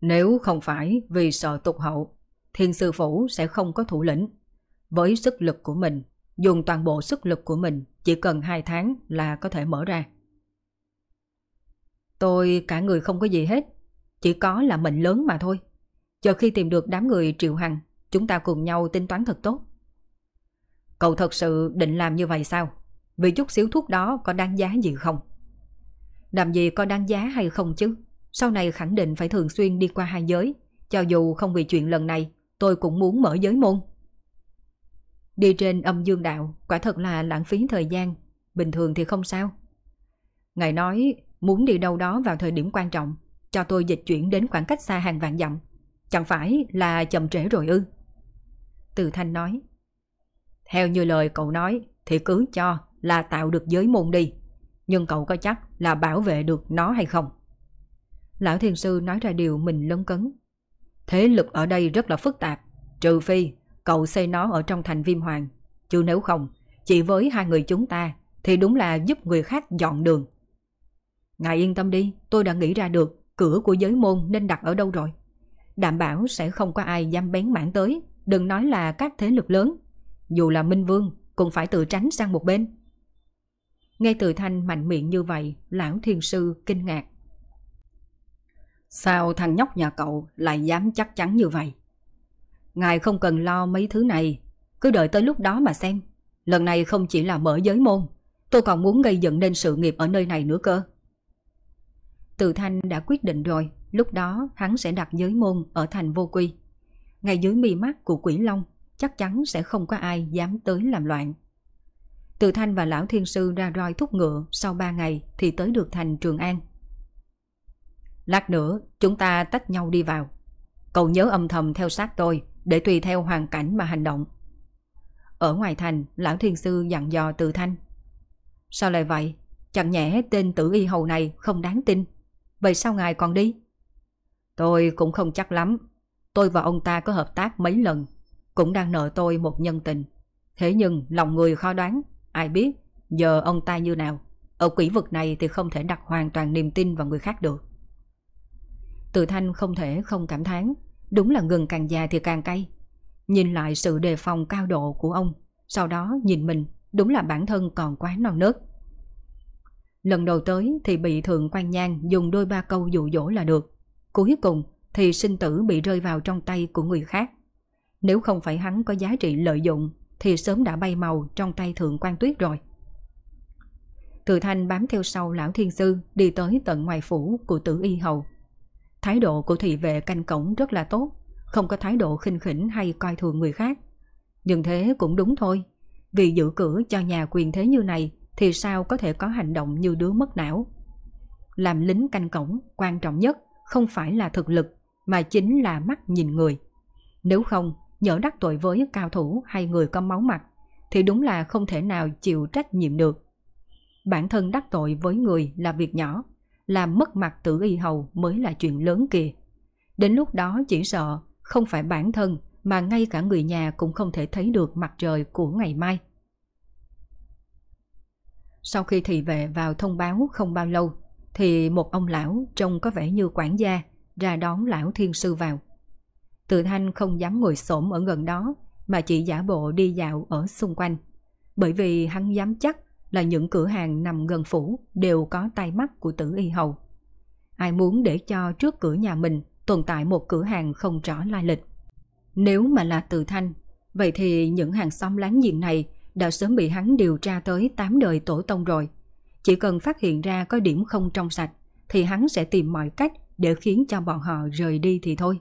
Nếu không phải vì sợ tục hậu, thiên sư phủ sẽ không có thủ lĩnh. Với sức lực của mình, dùng toàn bộ sức lực của mình chỉ cần 2 tháng là có thể mở ra. Tôi cả người không có gì hết, chỉ có là mệnh lớn mà thôi. Chờ khi tìm được đám người triệu hằng, chúng ta cùng nhau tính toán thật tốt. Cậu thật sự định làm như vậy sao? Vì chút xíu thuốc đó có đáng giá gì không? Làm gì có đáng giá hay không chứ? Sau này khẳng định phải thường xuyên đi qua hai giới. Cho dù không vì chuyện lần này, tôi cũng muốn mở giới môn. Đi trên âm dương đạo, quả thật là lãng phí thời gian. Bình thường thì không sao. Ngài nói muốn đi đâu đó vào thời điểm quan trọng, cho tôi dịch chuyển đến khoảng cách xa hàng vạn dặm. Chẳng phải là chậm trễ rồi ư? Từ Thanh nói. Theo như lời cậu nói thì cứ cho là tạo được giới môn đi. Nhưng cậu có chắc là bảo vệ được nó hay không? Lão thiền sư nói ra điều mình lấn cấn. Thế lực ở đây rất là phức tạp. Trừ phi cậu xây nó ở trong thành viêm hoàng. Chứ nếu không, chỉ với hai người chúng ta thì đúng là giúp người khác dọn đường. Ngài yên tâm đi, tôi đã nghĩ ra được cửa của giới môn nên đặt ở đâu rồi. Đảm bảo sẽ không có ai dám bén mảng tới, đừng nói là các thế lực lớn. Dù là Minh Vương cũng phải tự tránh sang một bên. Nghe từ thanh mạnh miệng như vậy, lão thiên sư kinh ngạc. Sao thằng nhóc nhà cậu lại dám chắc chắn như vậy? Ngài không cần lo mấy thứ này, cứ đợi tới lúc đó mà xem. Lần này không chỉ là mở giới môn, tôi còn muốn gây dựng nên sự nghiệp ở nơi này nữa cơ. Từ Thanh đã quyết định rồi, lúc đó hắn sẽ đặt giới môn ở thành vô quy. Ngay dưới mi mắt của quỷ long, chắc chắn sẽ không có ai dám tới làm loạn. Từ Thanh và Lão Thiên Sư ra roi thúc ngựa sau ba ngày thì tới được thành Trường An. Lát nữa chúng ta tách nhau đi vào. Cậu nhớ âm thầm theo sát tôi để tùy theo hoàn cảnh mà hành động. Ở ngoài thành, Lão Thiên Sư dặn dò Từ Thanh. Sao lại vậy? Chẳng nhẽ tên tử y hầu này không đáng tin. Vậy sao ngài còn đi? Tôi cũng không chắc lắm. Tôi và ông ta có hợp tác mấy lần. Cũng đang nợ tôi một nhân tình. Thế nhưng lòng người khó đoán. Ai biết giờ ông ta như nào. Ở quỷ vực này thì không thể đặt hoàn toàn niềm tin vào người khác được. Từ thanh không thể không cảm thán. Đúng là gừng càng già thì càng cay. Nhìn lại sự đề phòng cao độ của ông. Sau đó nhìn mình, đúng là bản thân còn quá non nớt. Lần đầu tới thì bị Thượng quan Nhan dùng đôi ba câu dụ dỗ là được. Cuối cùng thì sinh tử bị rơi vào trong tay của người khác. Nếu không phải hắn có giá trị lợi dụng thì sớm đã bay màu trong tay Thượng quan Tuyết rồi. Từ Thanh bám theo sau lão thiên sư đi tới tận ngoài phủ của tử y hầu. Thái độ của thị vệ canh cổng rất là tốt, không có thái độ khinh khỉnh hay coi thường người khác. Nhưng thế cũng đúng thôi, vì giữ cửa cho nhà quyền thế như này thì sao có thể có hành động như đứa mất não. Làm lính canh cổng, quan trọng nhất không phải là thực lực, mà chính là mắt nhìn người. Nếu không, nhỡ đắc tội với cao thủ hay người có máu mặt, thì đúng là không thể nào chịu trách nhiệm được. Bản thân đắc tội với người là việc nhỏ, làm mất mặt tử y hầu mới là chuyện lớn kìa. Đến lúc đó chỉ sợ không phải bản thân mà ngay cả người nhà cũng không thể thấy được mặt trời của ngày mai. Sau khi thị vệ vào thông báo không bao lâu, thì một ông lão trông có vẻ như quản gia ra đón lão thiên sư vào. Từ thanh không dám ngồi xổm ở gần đó mà chỉ giả bộ đi dạo ở xung quanh. Bởi vì hắn dám chắc là những cửa hàng nằm gần phủ đều có tay mắt của tử y hầu. Ai muốn để cho trước cửa nhà mình tồn tại một cửa hàng không rõ lai lịch. Nếu mà là từ thanh, vậy thì những hàng xóm láng giềng này đã sớm bị hắn điều tra tới 8 đời tổ tông rồi. Chỉ cần phát hiện ra có điểm không trong sạch, thì hắn sẽ tìm mọi cách để khiến cho bọn họ rời đi thì thôi.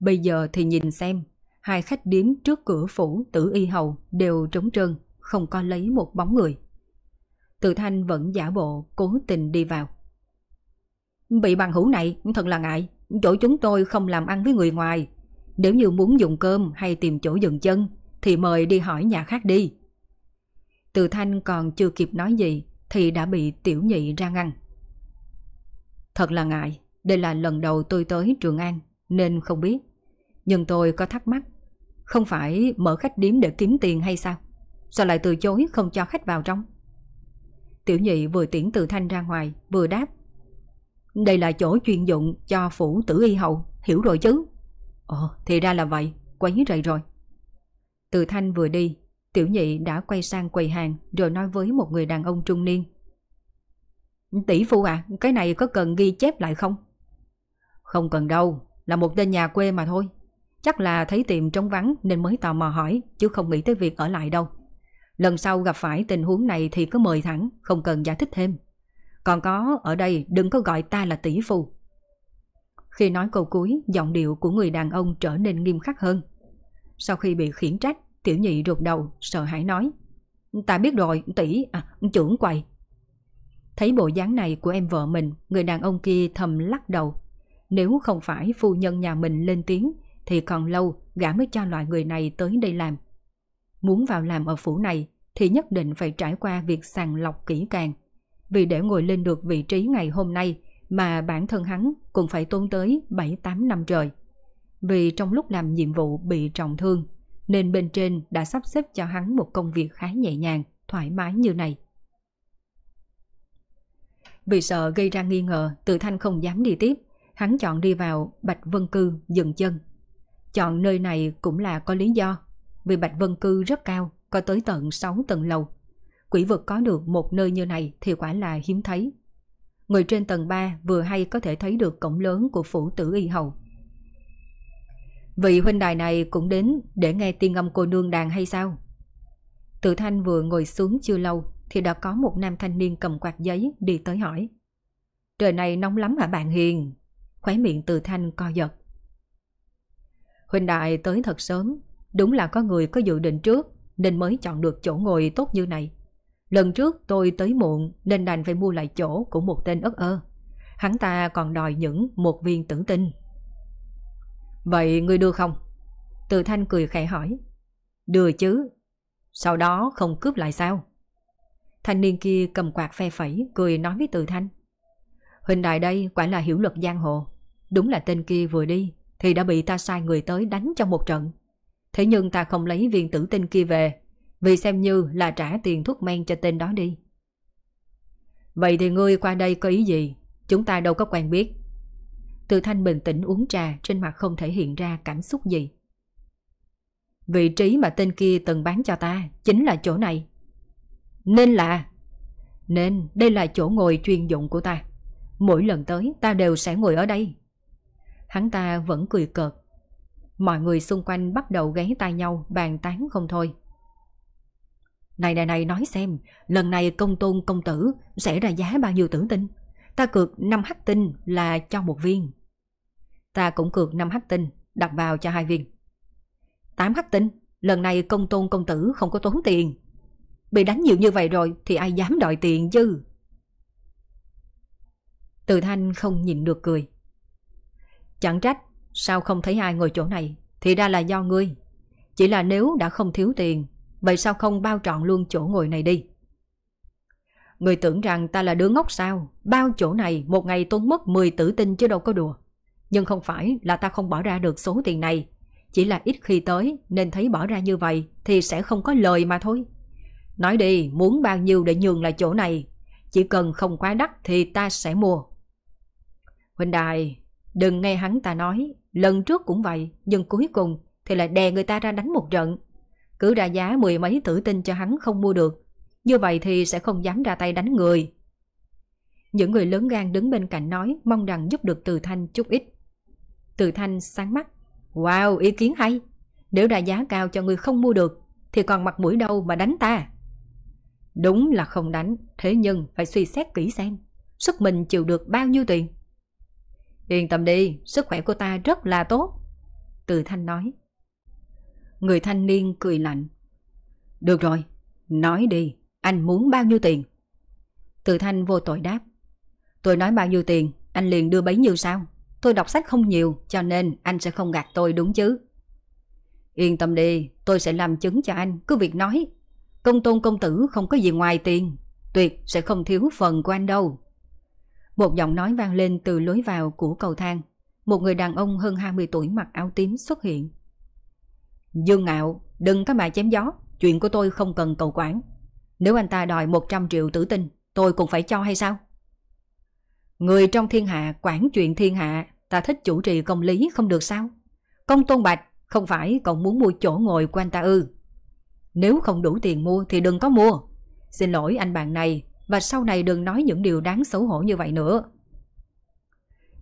Bây giờ thì nhìn xem, hai khách điếm trước cửa phủ tử y hầu đều trống trơn, không có lấy một bóng người. từ thanh vẫn giả bộ, cố tình đi vào. Bị bằng hữu này thật là ngại, chỗ chúng tôi không làm ăn với người ngoài. Nếu như muốn dùng cơm hay tìm chỗ dừng chân, thì mời đi hỏi nhà khác đi. Từ thanh còn chưa kịp nói gì, thì đã bị tiểu nhị ra ngăn. Thật là ngại, đây là lần đầu tôi tới Trường An, nên không biết. Nhưng tôi có thắc mắc, không phải mở khách điếm để kiếm tiền hay sao? Sao lại từ chối không cho khách vào trong? Tiểu nhị vừa tiễn từ thanh ra ngoài, vừa đáp. Đây là chỗ chuyên dụng cho phủ tử y hậu, hiểu rồi chứ? Ồ, thì ra là vậy, quấy rầy rồi. Từ thanh vừa đi, tiểu nhị đã quay sang quầy hàng rồi nói với một người đàn ông trung niên. Tỷ phu à, cái này có cần ghi chép lại không? Không cần đâu, là một tên nhà quê mà thôi. Chắc là thấy tiệm trống vắng nên mới tò mò hỏi, chứ không nghĩ tới việc ở lại đâu. Lần sau gặp phải tình huống này thì cứ mời thẳng, không cần giải thích thêm. Còn có, ở đây đừng có gọi ta là tỷ phu. Khi nói câu cuối, giọng điệu của người đàn ông trở nên nghiêm khắc hơn. Sau khi bị khiển trách, tiểu nhị rụt đầu, sợ hãi nói. Ta biết rồi, tỷ, à, trưởng quầy. Thấy bộ dáng này của em vợ mình, người đàn ông kia thầm lắc đầu. Nếu không phải phu nhân nhà mình lên tiếng, thì còn lâu gã mới cho loại người này tới đây làm. Muốn vào làm ở phủ này thì nhất định phải trải qua việc sàng lọc kỹ càng. Vì để ngồi lên được vị trí ngày hôm nay mà bản thân hắn cũng phải tốn tới 7-8 năm trời. Vì trong lúc làm nhiệm vụ bị trọng thương, nên bên trên đã sắp xếp cho hắn một công việc khá nhẹ nhàng, thoải mái như này. Vì sợ gây ra nghi ngờ, Từ Thanh không dám đi tiếp, hắn chọn đi vào Bạch Vân Cư dừng chân. Chọn nơi này cũng là có lý do, vì Bạch Vân Cư rất cao, có tới tận 6 tầng lầu. Quỷ vực có được một nơi như này thì quả là hiếm thấy. Người trên tầng 3 vừa hay có thể thấy được cổng lớn của phủ tử y hầu. Vị huynh đài này cũng đến để nghe tiên âm cô nương đàn hay sao? Tự thanh vừa ngồi xuống chưa lâu thì đã có một nam thanh niên cầm quạt giấy đi tới hỏi. Trời này nóng lắm hả bạn Hiền? Khóe miệng từ thanh co giật. Huynh đại tới thật sớm, đúng là có người có dự định trước nên mới chọn được chỗ ngồi tốt như này. Lần trước tôi tới muộn nên đành phải mua lại chỗ của một tên ất ơ. Hắn ta còn đòi những một viên tử tinh. Vậy ngươi đưa không? Từ thanh cười khẽ hỏi. Đưa chứ. Sau đó không cướp lại sao? Thanh niên kia cầm quạt phe phẩy cười nói với từ thanh. Huynh đại đây quả là hiểu luật giang hồ. Đúng là tên kia vừa đi, thì đã bị ta sai người tới đánh trong một trận. Thế nhưng ta không lấy viên tử tinh kia về, vì xem như là trả tiền thuốc men cho tên đó đi. Vậy thì ngươi qua đây có ý gì? Chúng ta đâu có quen biết. Từ thanh bình tĩnh uống trà trên mặt không thể hiện ra cảm xúc gì. Vị trí mà tên kia từng bán cho ta chính là chỗ này. Nên là... Nên đây là chỗ ngồi chuyên dụng của ta. Mỗi lần tới, ta đều sẽ ngồi ở đây. Hắn ta vẫn cười cợt. Mọi người xung quanh bắt đầu gáy tay nhau bàn tán không thôi. Này này này nói xem, lần này công tôn công tử sẽ ra giá bao nhiêu tử tinh? Ta cược 5 hắc tinh là cho một viên. Ta cũng cược 5 hắc tinh, đặt vào cho hai viên. 8 hắc tinh, lần này công tôn công tử không có tốn tiền. Bị đánh nhiều như vậy rồi thì ai dám đòi tiền chứ? Từ thanh không nhìn được cười. Chẳng trách, sao không thấy ai ngồi chỗ này, thì ra là do ngươi. Chỉ là nếu đã không thiếu tiền Vậy sao không bao trọn luôn chỗ ngồi này đi? Người tưởng rằng ta là đứa ngốc sao? Bao chỗ này một ngày tốn mất 10 tử tinh chứ đâu có đùa. Nhưng không phải là ta không bỏ ra được số tiền này. Chỉ là ít khi tới nên thấy bỏ ra như vậy thì sẽ không có lời mà thôi. Nói đi, muốn bao nhiêu để nhường lại chỗ này. Chỉ cần không quá đắt thì ta sẽ mua. Huynh đài, đừng nghe hắn ta nói, lần trước cũng vậy, nhưng cuối cùng thì lại đè người ta ra đánh một trận. Cứ ra giá mười mấy tử tinh cho hắn không mua được, như vậy thì sẽ không dám ra tay đánh người. Những người lớn gan đứng bên cạnh nói mong rằng giúp được Từ Thanh chút ít. Từ Thanh sáng mắt. Wow, ý kiến hay. Nếu ra giá cao cho người không mua được, thì còn mặt mũi đâu mà đánh ta. Đúng là không đánh, thế nhưng phải suy xét kỹ xem. Sức mình chịu được bao nhiêu tiền. Yên tâm đi, sức khỏe của ta rất là tốt. Từ Thanh nói. Người thanh niên cười lạnh. Được rồi, nói đi, anh muốn bao nhiêu tiền? Từ Thanh vô tội đáp. Tôi nói bao nhiêu tiền, anh liền đưa bấy nhiêu sao? Tôi đọc sách không nhiều, cho nên anh sẽ không gạt tôi đúng chứ? Yên tâm đi, tôi sẽ làm chứng cho anh, cứ việc nói. Công tôn công tử không có gì ngoài tiền, tuyệt sẽ không thiếu phần của anh đâu. Một giọng nói vang lên từ lối vào của cầu thang. Một người đàn ông hơn 20 tuổi mặc áo tím xuất hiện. Dương Ngạo, đừng có mà chém gió, chuyện của tôi không cần cầu quản. Nếu anh ta đòi 100 triệu tử tinh, tôi cũng phải cho hay sao? Người trong thiên hạ quản chuyện thiên hạ, ta thích chủ trì công lý không được sao? Công tôn bạch, không phải cậu muốn mua chỗ ngồi của anh ta ư? Nếu không đủ tiền mua thì đừng có mua. Xin lỗi anh bạn này, và sau này đừng nói những điều đáng xấu hổ như vậy nữa.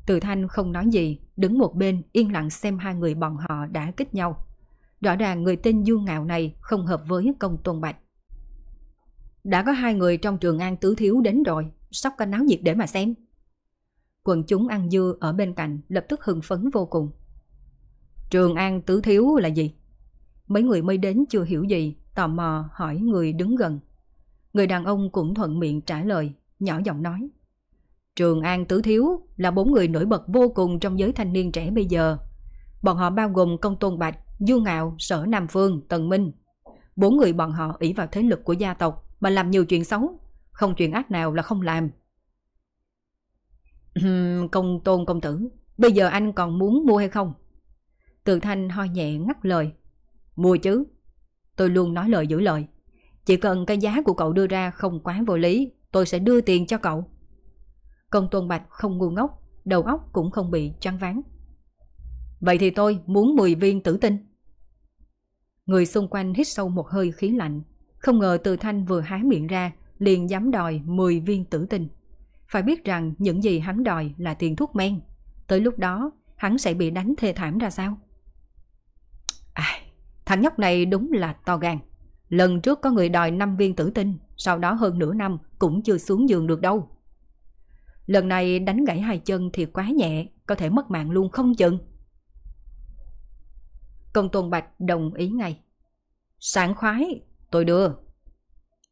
Từ Thanh không nói gì, đứng một bên yên lặng xem hai người bọn họ đã kích nhau. Rõ ràng người tên Du Ngạo này không hợp với công tôn bạch. Đã có hai người trong trường an tứ thiếu đến rồi, sắp có náo nhiệt để mà xem. Quần chúng ăn dưa ở bên cạnh lập tức hưng phấn vô cùng. Trường An Tứ Thiếu là gì? Mấy người mới đến chưa hiểu gì, tò mò hỏi người đứng gần. Người đàn ông cũng thuận miệng trả lời, nhỏ giọng nói. Trường An Tứ Thiếu là bốn người nổi bật vô cùng trong giới thanh niên trẻ bây giờ. Bọn họ bao gồm Công Tôn Bạch, Du Ngạo, Sở Nam Phương, Tần Minh. Bốn người bọn họ ỷ vào thế lực của gia tộc mà làm nhiều chuyện xấu, không chuyện ác nào là không làm. công tôn công tử, bây giờ anh còn muốn mua hay không? Từ thanh ho nhẹ ngắt lời. Mua chứ. Tôi luôn nói lời giữ lời. Chỉ cần cái giá của cậu đưa ra không quá vô lý, tôi sẽ đưa tiền cho cậu. Công tôn bạch không ngu ngốc, đầu óc cũng không bị trăng váng. Vậy thì tôi muốn 10 viên tử tinh. Người xung quanh hít sâu một hơi khí lạnh. Không ngờ từ thanh vừa há miệng ra, liền dám đòi 10 viên tử tinh. Phải biết rằng những gì hắn đòi là tiền thuốc men. Tới lúc đó, hắn sẽ bị đánh thê thảm ra sao? À, thằng nhóc này đúng là to gan. Lần trước có người đòi 5 viên tử tinh, sau đó hơn nửa năm cũng chưa xuống giường được đâu. Lần này đánh gãy hai chân thì quá nhẹ, có thể mất mạng luôn không chừng. Công Tôn Bạch đồng ý ngay. Sảng khoái, tôi đưa.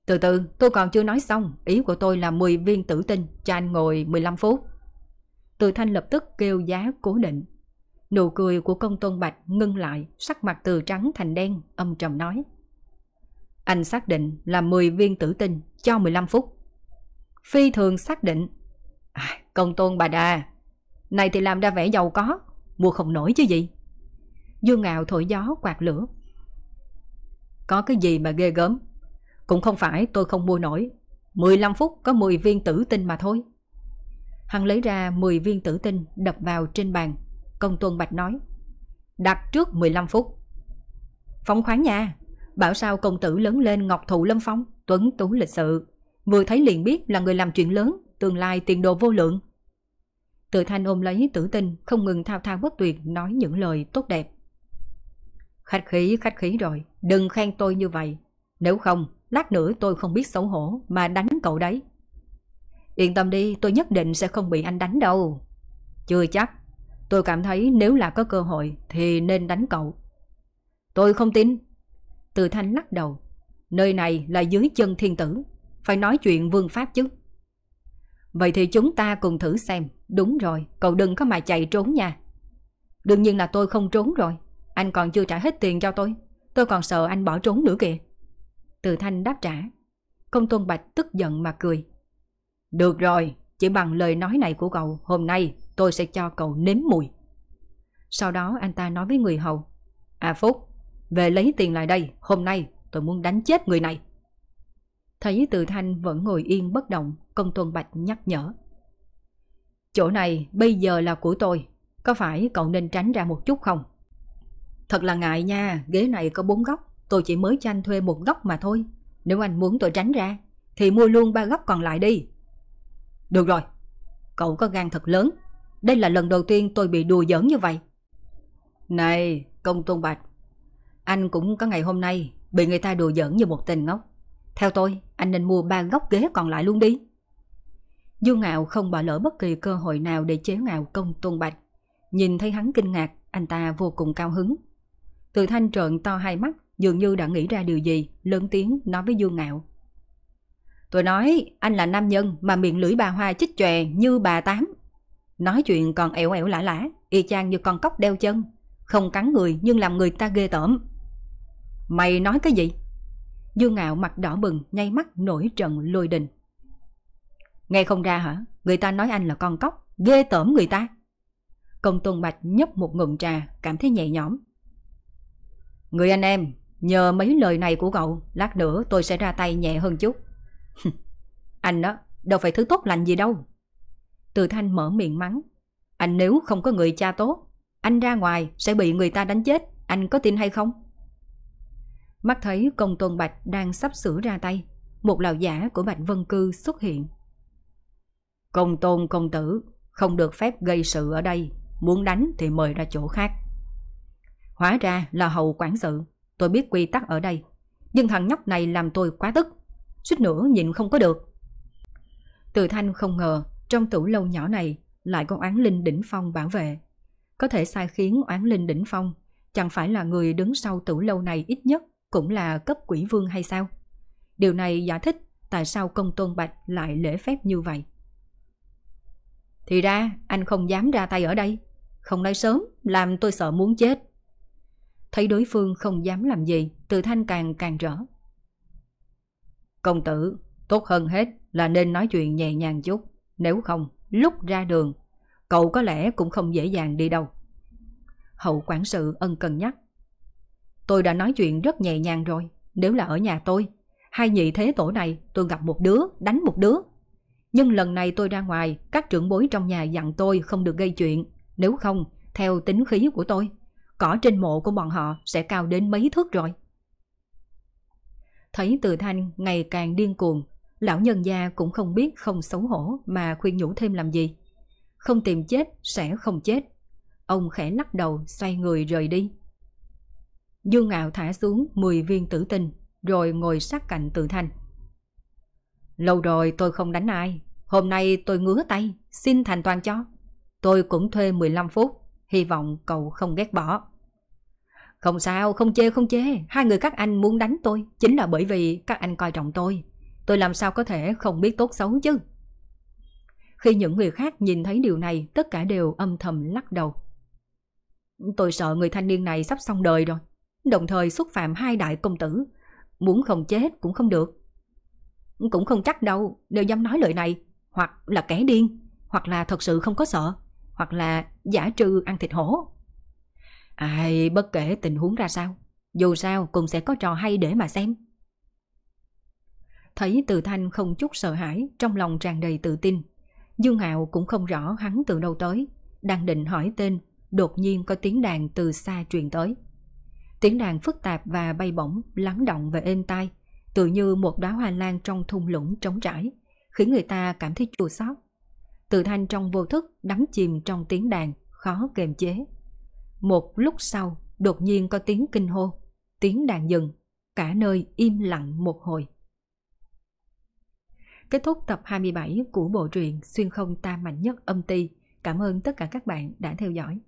Từ từ, tôi còn chưa nói xong, ý của tôi là 10 viên tử tinh, cho anh ngồi 15 phút. Từ thanh lập tức kêu giá cố định. Nụ cười của công tôn bạch ngưng lại, sắc mặt từ trắng thành đen, âm trầm nói. Anh xác định là 10 viên tử tinh cho 15 phút. Phi thường xác định. À, công tôn bà đà, này thì làm ra vẻ giàu có, mua không nổi chứ gì. Dương Ngạo thổi gió quạt lửa. Có cái gì mà ghê gớm, cũng không phải tôi không mua nổi 15 phút có 10 viên tử tinh mà thôi Hắn lấy ra 10 viên tử tinh đập vào trên bàn Công Tuân Bạch nói Đặt trước 15 phút Phóng khoáng nha Bảo sao công tử lớn lên ngọc thụ lâm phong Tuấn tú lịch sự Vừa thấy liền biết là người làm chuyện lớn Tương lai tiền đồ vô lượng Tự thanh ôm lấy tử tinh Không ngừng thao thao bất tuyệt nói những lời tốt đẹp Khách khí khách khí rồi Đừng khen tôi như vậy Nếu không Lát nữa tôi không biết xấu hổ mà đánh cậu đấy. Yên tâm đi, tôi nhất định sẽ không bị anh đánh đâu. Chưa chắc. Tôi cảm thấy nếu là có cơ hội thì nên đánh cậu. Tôi không tin. Từ thanh lắc đầu. Nơi này là dưới chân thiên tử. Phải nói chuyện vương pháp chứ. Vậy thì chúng ta cùng thử xem. Đúng rồi, cậu đừng có mà chạy trốn nha. Đương nhiên là tôi không trốn rồi. Anh còn chưa trả hết tiền cho tôi. Tôi còn sợ anh bỏ trốn nữa kìa. Từ Thanh đáp trả. Công Tôn Bạch tức giận mà cười. Được rồi, chỉ bằng lời nói này của cậu, hôm nay tôi sẽ cho cậu nếm mùi. Sau đó anh ta nói với người hầu. À Phúc, về lấy tiền lại đây, hôm nay tôi muốn đánh chết người này. Thấy Từ Thanh vẫn ngồi yên bất động, công tuân bạch nhắc nhở. Chỗ này bây giờ là của tôi, có phải cậu nên tránh ra một chút không? Thật là ngại nha, ghế này có bốn góc, tôi chỉ mới cho anh thuê một góc mà thôi. Nếu anh muốn tôi tránh ra, thì mua luôn ba góc còn lại đi. Được rồi, cậu có gan thật lớn. Đây là lần đầu tiên tôi bị đùa giỡn như vậy. Này, công tôn bạch, anh cũng có ngày hôm nay bị người ta đùa giỡn như một tình ngốc. Theo tôi, anh nên mua ba góc ghế còn lại luôn đi. Du Ngạo không bỏ lỡ bất kỳ cơ hội nào để chế ngạo công tôn bạch. Nhìn thấy hắn kinh ngạc, anh ta vô cùng cao hứng. Từ thanh trợn to hai mắt, dường như đã nghĩ ra điều gì, lớn tiếng nói với Du Ngạo. Tôi nói, anh là nam nhân mà miệng lưỡi bà hoa chích chòe như bà tám. Nói chuyện còn ẻo ẻo lả lả, y chang như con cóc đeo chân. Không cắn người nhưng làm người ta ghê tởm. Mày nói cái gì? Dương Ngạo mặt đỏ bừng, nhay mắt nổi trận lôi đình. Nghe không ra hả? Người ta nói anh là con cóc, ghê tởm người ta. Công Tôn Bạch nhấp một ngụm trà, cảm thấy nhẹ nhõm. Người anh em, nhờ mấy lời này của cậu, lát nữa tôi sẽ ra tay nhẹ hơn chút. anh đó, đâu phải thứ tốt lành gì đâu. Từ Thanh mở miệng mắng. Anh nếu không có người cha tốt, anh ra ngoài sẽ bị người ta đánh chết, anh có tin hay không? Mắt thấy công tôn Bạch đang sắp sửa ra tay, một lão giả của Bạch Vân Cư xuất hiện. Công tôn công tử, không được phép gây sự ở đây, muốn đánh thì mời ra chỗ khác. Hóa ra là hầu quản sự, tôi biết quy tắc ở đây, nhưng thằng nhóc này làm tôi quá tức, suýt nữa nhìn không có được. Từ thanh không ngờ trong tủ lâu nhỏ này lại có oán linh đỉnh phong bảo vệ. Có thể sai khiến oán linh đỉnh phong, chẳng phải là người đứng sau tủ lâu này ít nhất cũng là cấp quỷ vương hay sao? Điều này giải thích tại sao công tôn bạch lại lễ phép như vậy. Thì ra anh không dám ra tay ở đây, không nói sớm làm tôi sợ muốn chết. Thấy đối phương không dám làm gì, từ thanh càng càng rõ. Công tử, tốt hơn hết là nên nói chuyện nhẹ nhàng chút, nếu không lúc ra đường, cậu có lẽ cũng không dễ dàng đi đâu. Hậu quản sự ân cần nhắc. Tôi đã nói chuyện rất nhẹ nhàng rồi. Nếu là ở nhà tôi, hai nhị thế tổ này tôi gặp một đứa, đánh một đứa. Nhưng lần này tôi ra ngoài, các trưởng bối trong nhà dặn tôi không được gây chuyện. Nếu không, theo tính khí của tôi, cỏ trên mộ của bọn họ sẽ cao đến mấy thước rồi. Thấy từ thanh ngày càng điên cuồng, lão nhân gia cũng không biết không xấu hổ mà khuyên nhủ thêm làm gì. Không tìm chết sẽ không chết. Ông khẽ lắc đầu xoay người rời đi. Dương Ngạo thả xuống 10 viên tử tinh, rồi ngồi sát cạnh tự Thanh. Lâu rồi tôi không đánh ai, hôm nay tôi ngứa tay, xin thành toàn cho. Tôi cũng thuê 15 phút, hy vọng cậu không ghét bỏ. Không sao, không chê không chê, hai người các anh muốn đánh tôi chính là bởi vì các anh coi trọng tôi. Tôi làm sao có thể không biết tốt xấu chứ? Khi những người khác nhìn thấy điều này, tất cả đều âm thầm lắc đầu. Tôi sợ người thanh niên này sắp xong đời rồi đồng thời xúc phạm hai đại công tử. Muốn không chết cũng không được. Cũng không chắc đâu, đều dám nói lời này, hoặc là kẻ điên, hoặc là thật sự không có sợ, hoặc là giả trừ ăn thịt hổ. Ai bất kể tình huống ra sao, dù sao cũng sẽ có trò hay để mà xem. Thấy Từ Thanh không chút sợ hãi, trong lòng tràn đầy tự tin. Dương Hạo cũng không rõ hắn từ đâu tới, đang định hỏi tên, đột nhiên có tiếng đàn từ xa truyền tới. Tiếng đàn phức tạp và bay bổng lắng động và êm tai, tự như một đóa hoa lan trong thung lũng trống trải, khiến người ta cảm thấy chua xót. Tự thanh trong vô thức đắm chìm trong tiếng đàn, khó kềm chế. Một lúc sau, đột nhiên có tiếng kinh hô, tiếng đàn dừng, cả nơi im lặng một hồi. Kết thúc tập 27 của bộ truyện Xuyên không tam mạnh nhất âm ti. Cảm ơn tất cả các bạn đã theo dõi.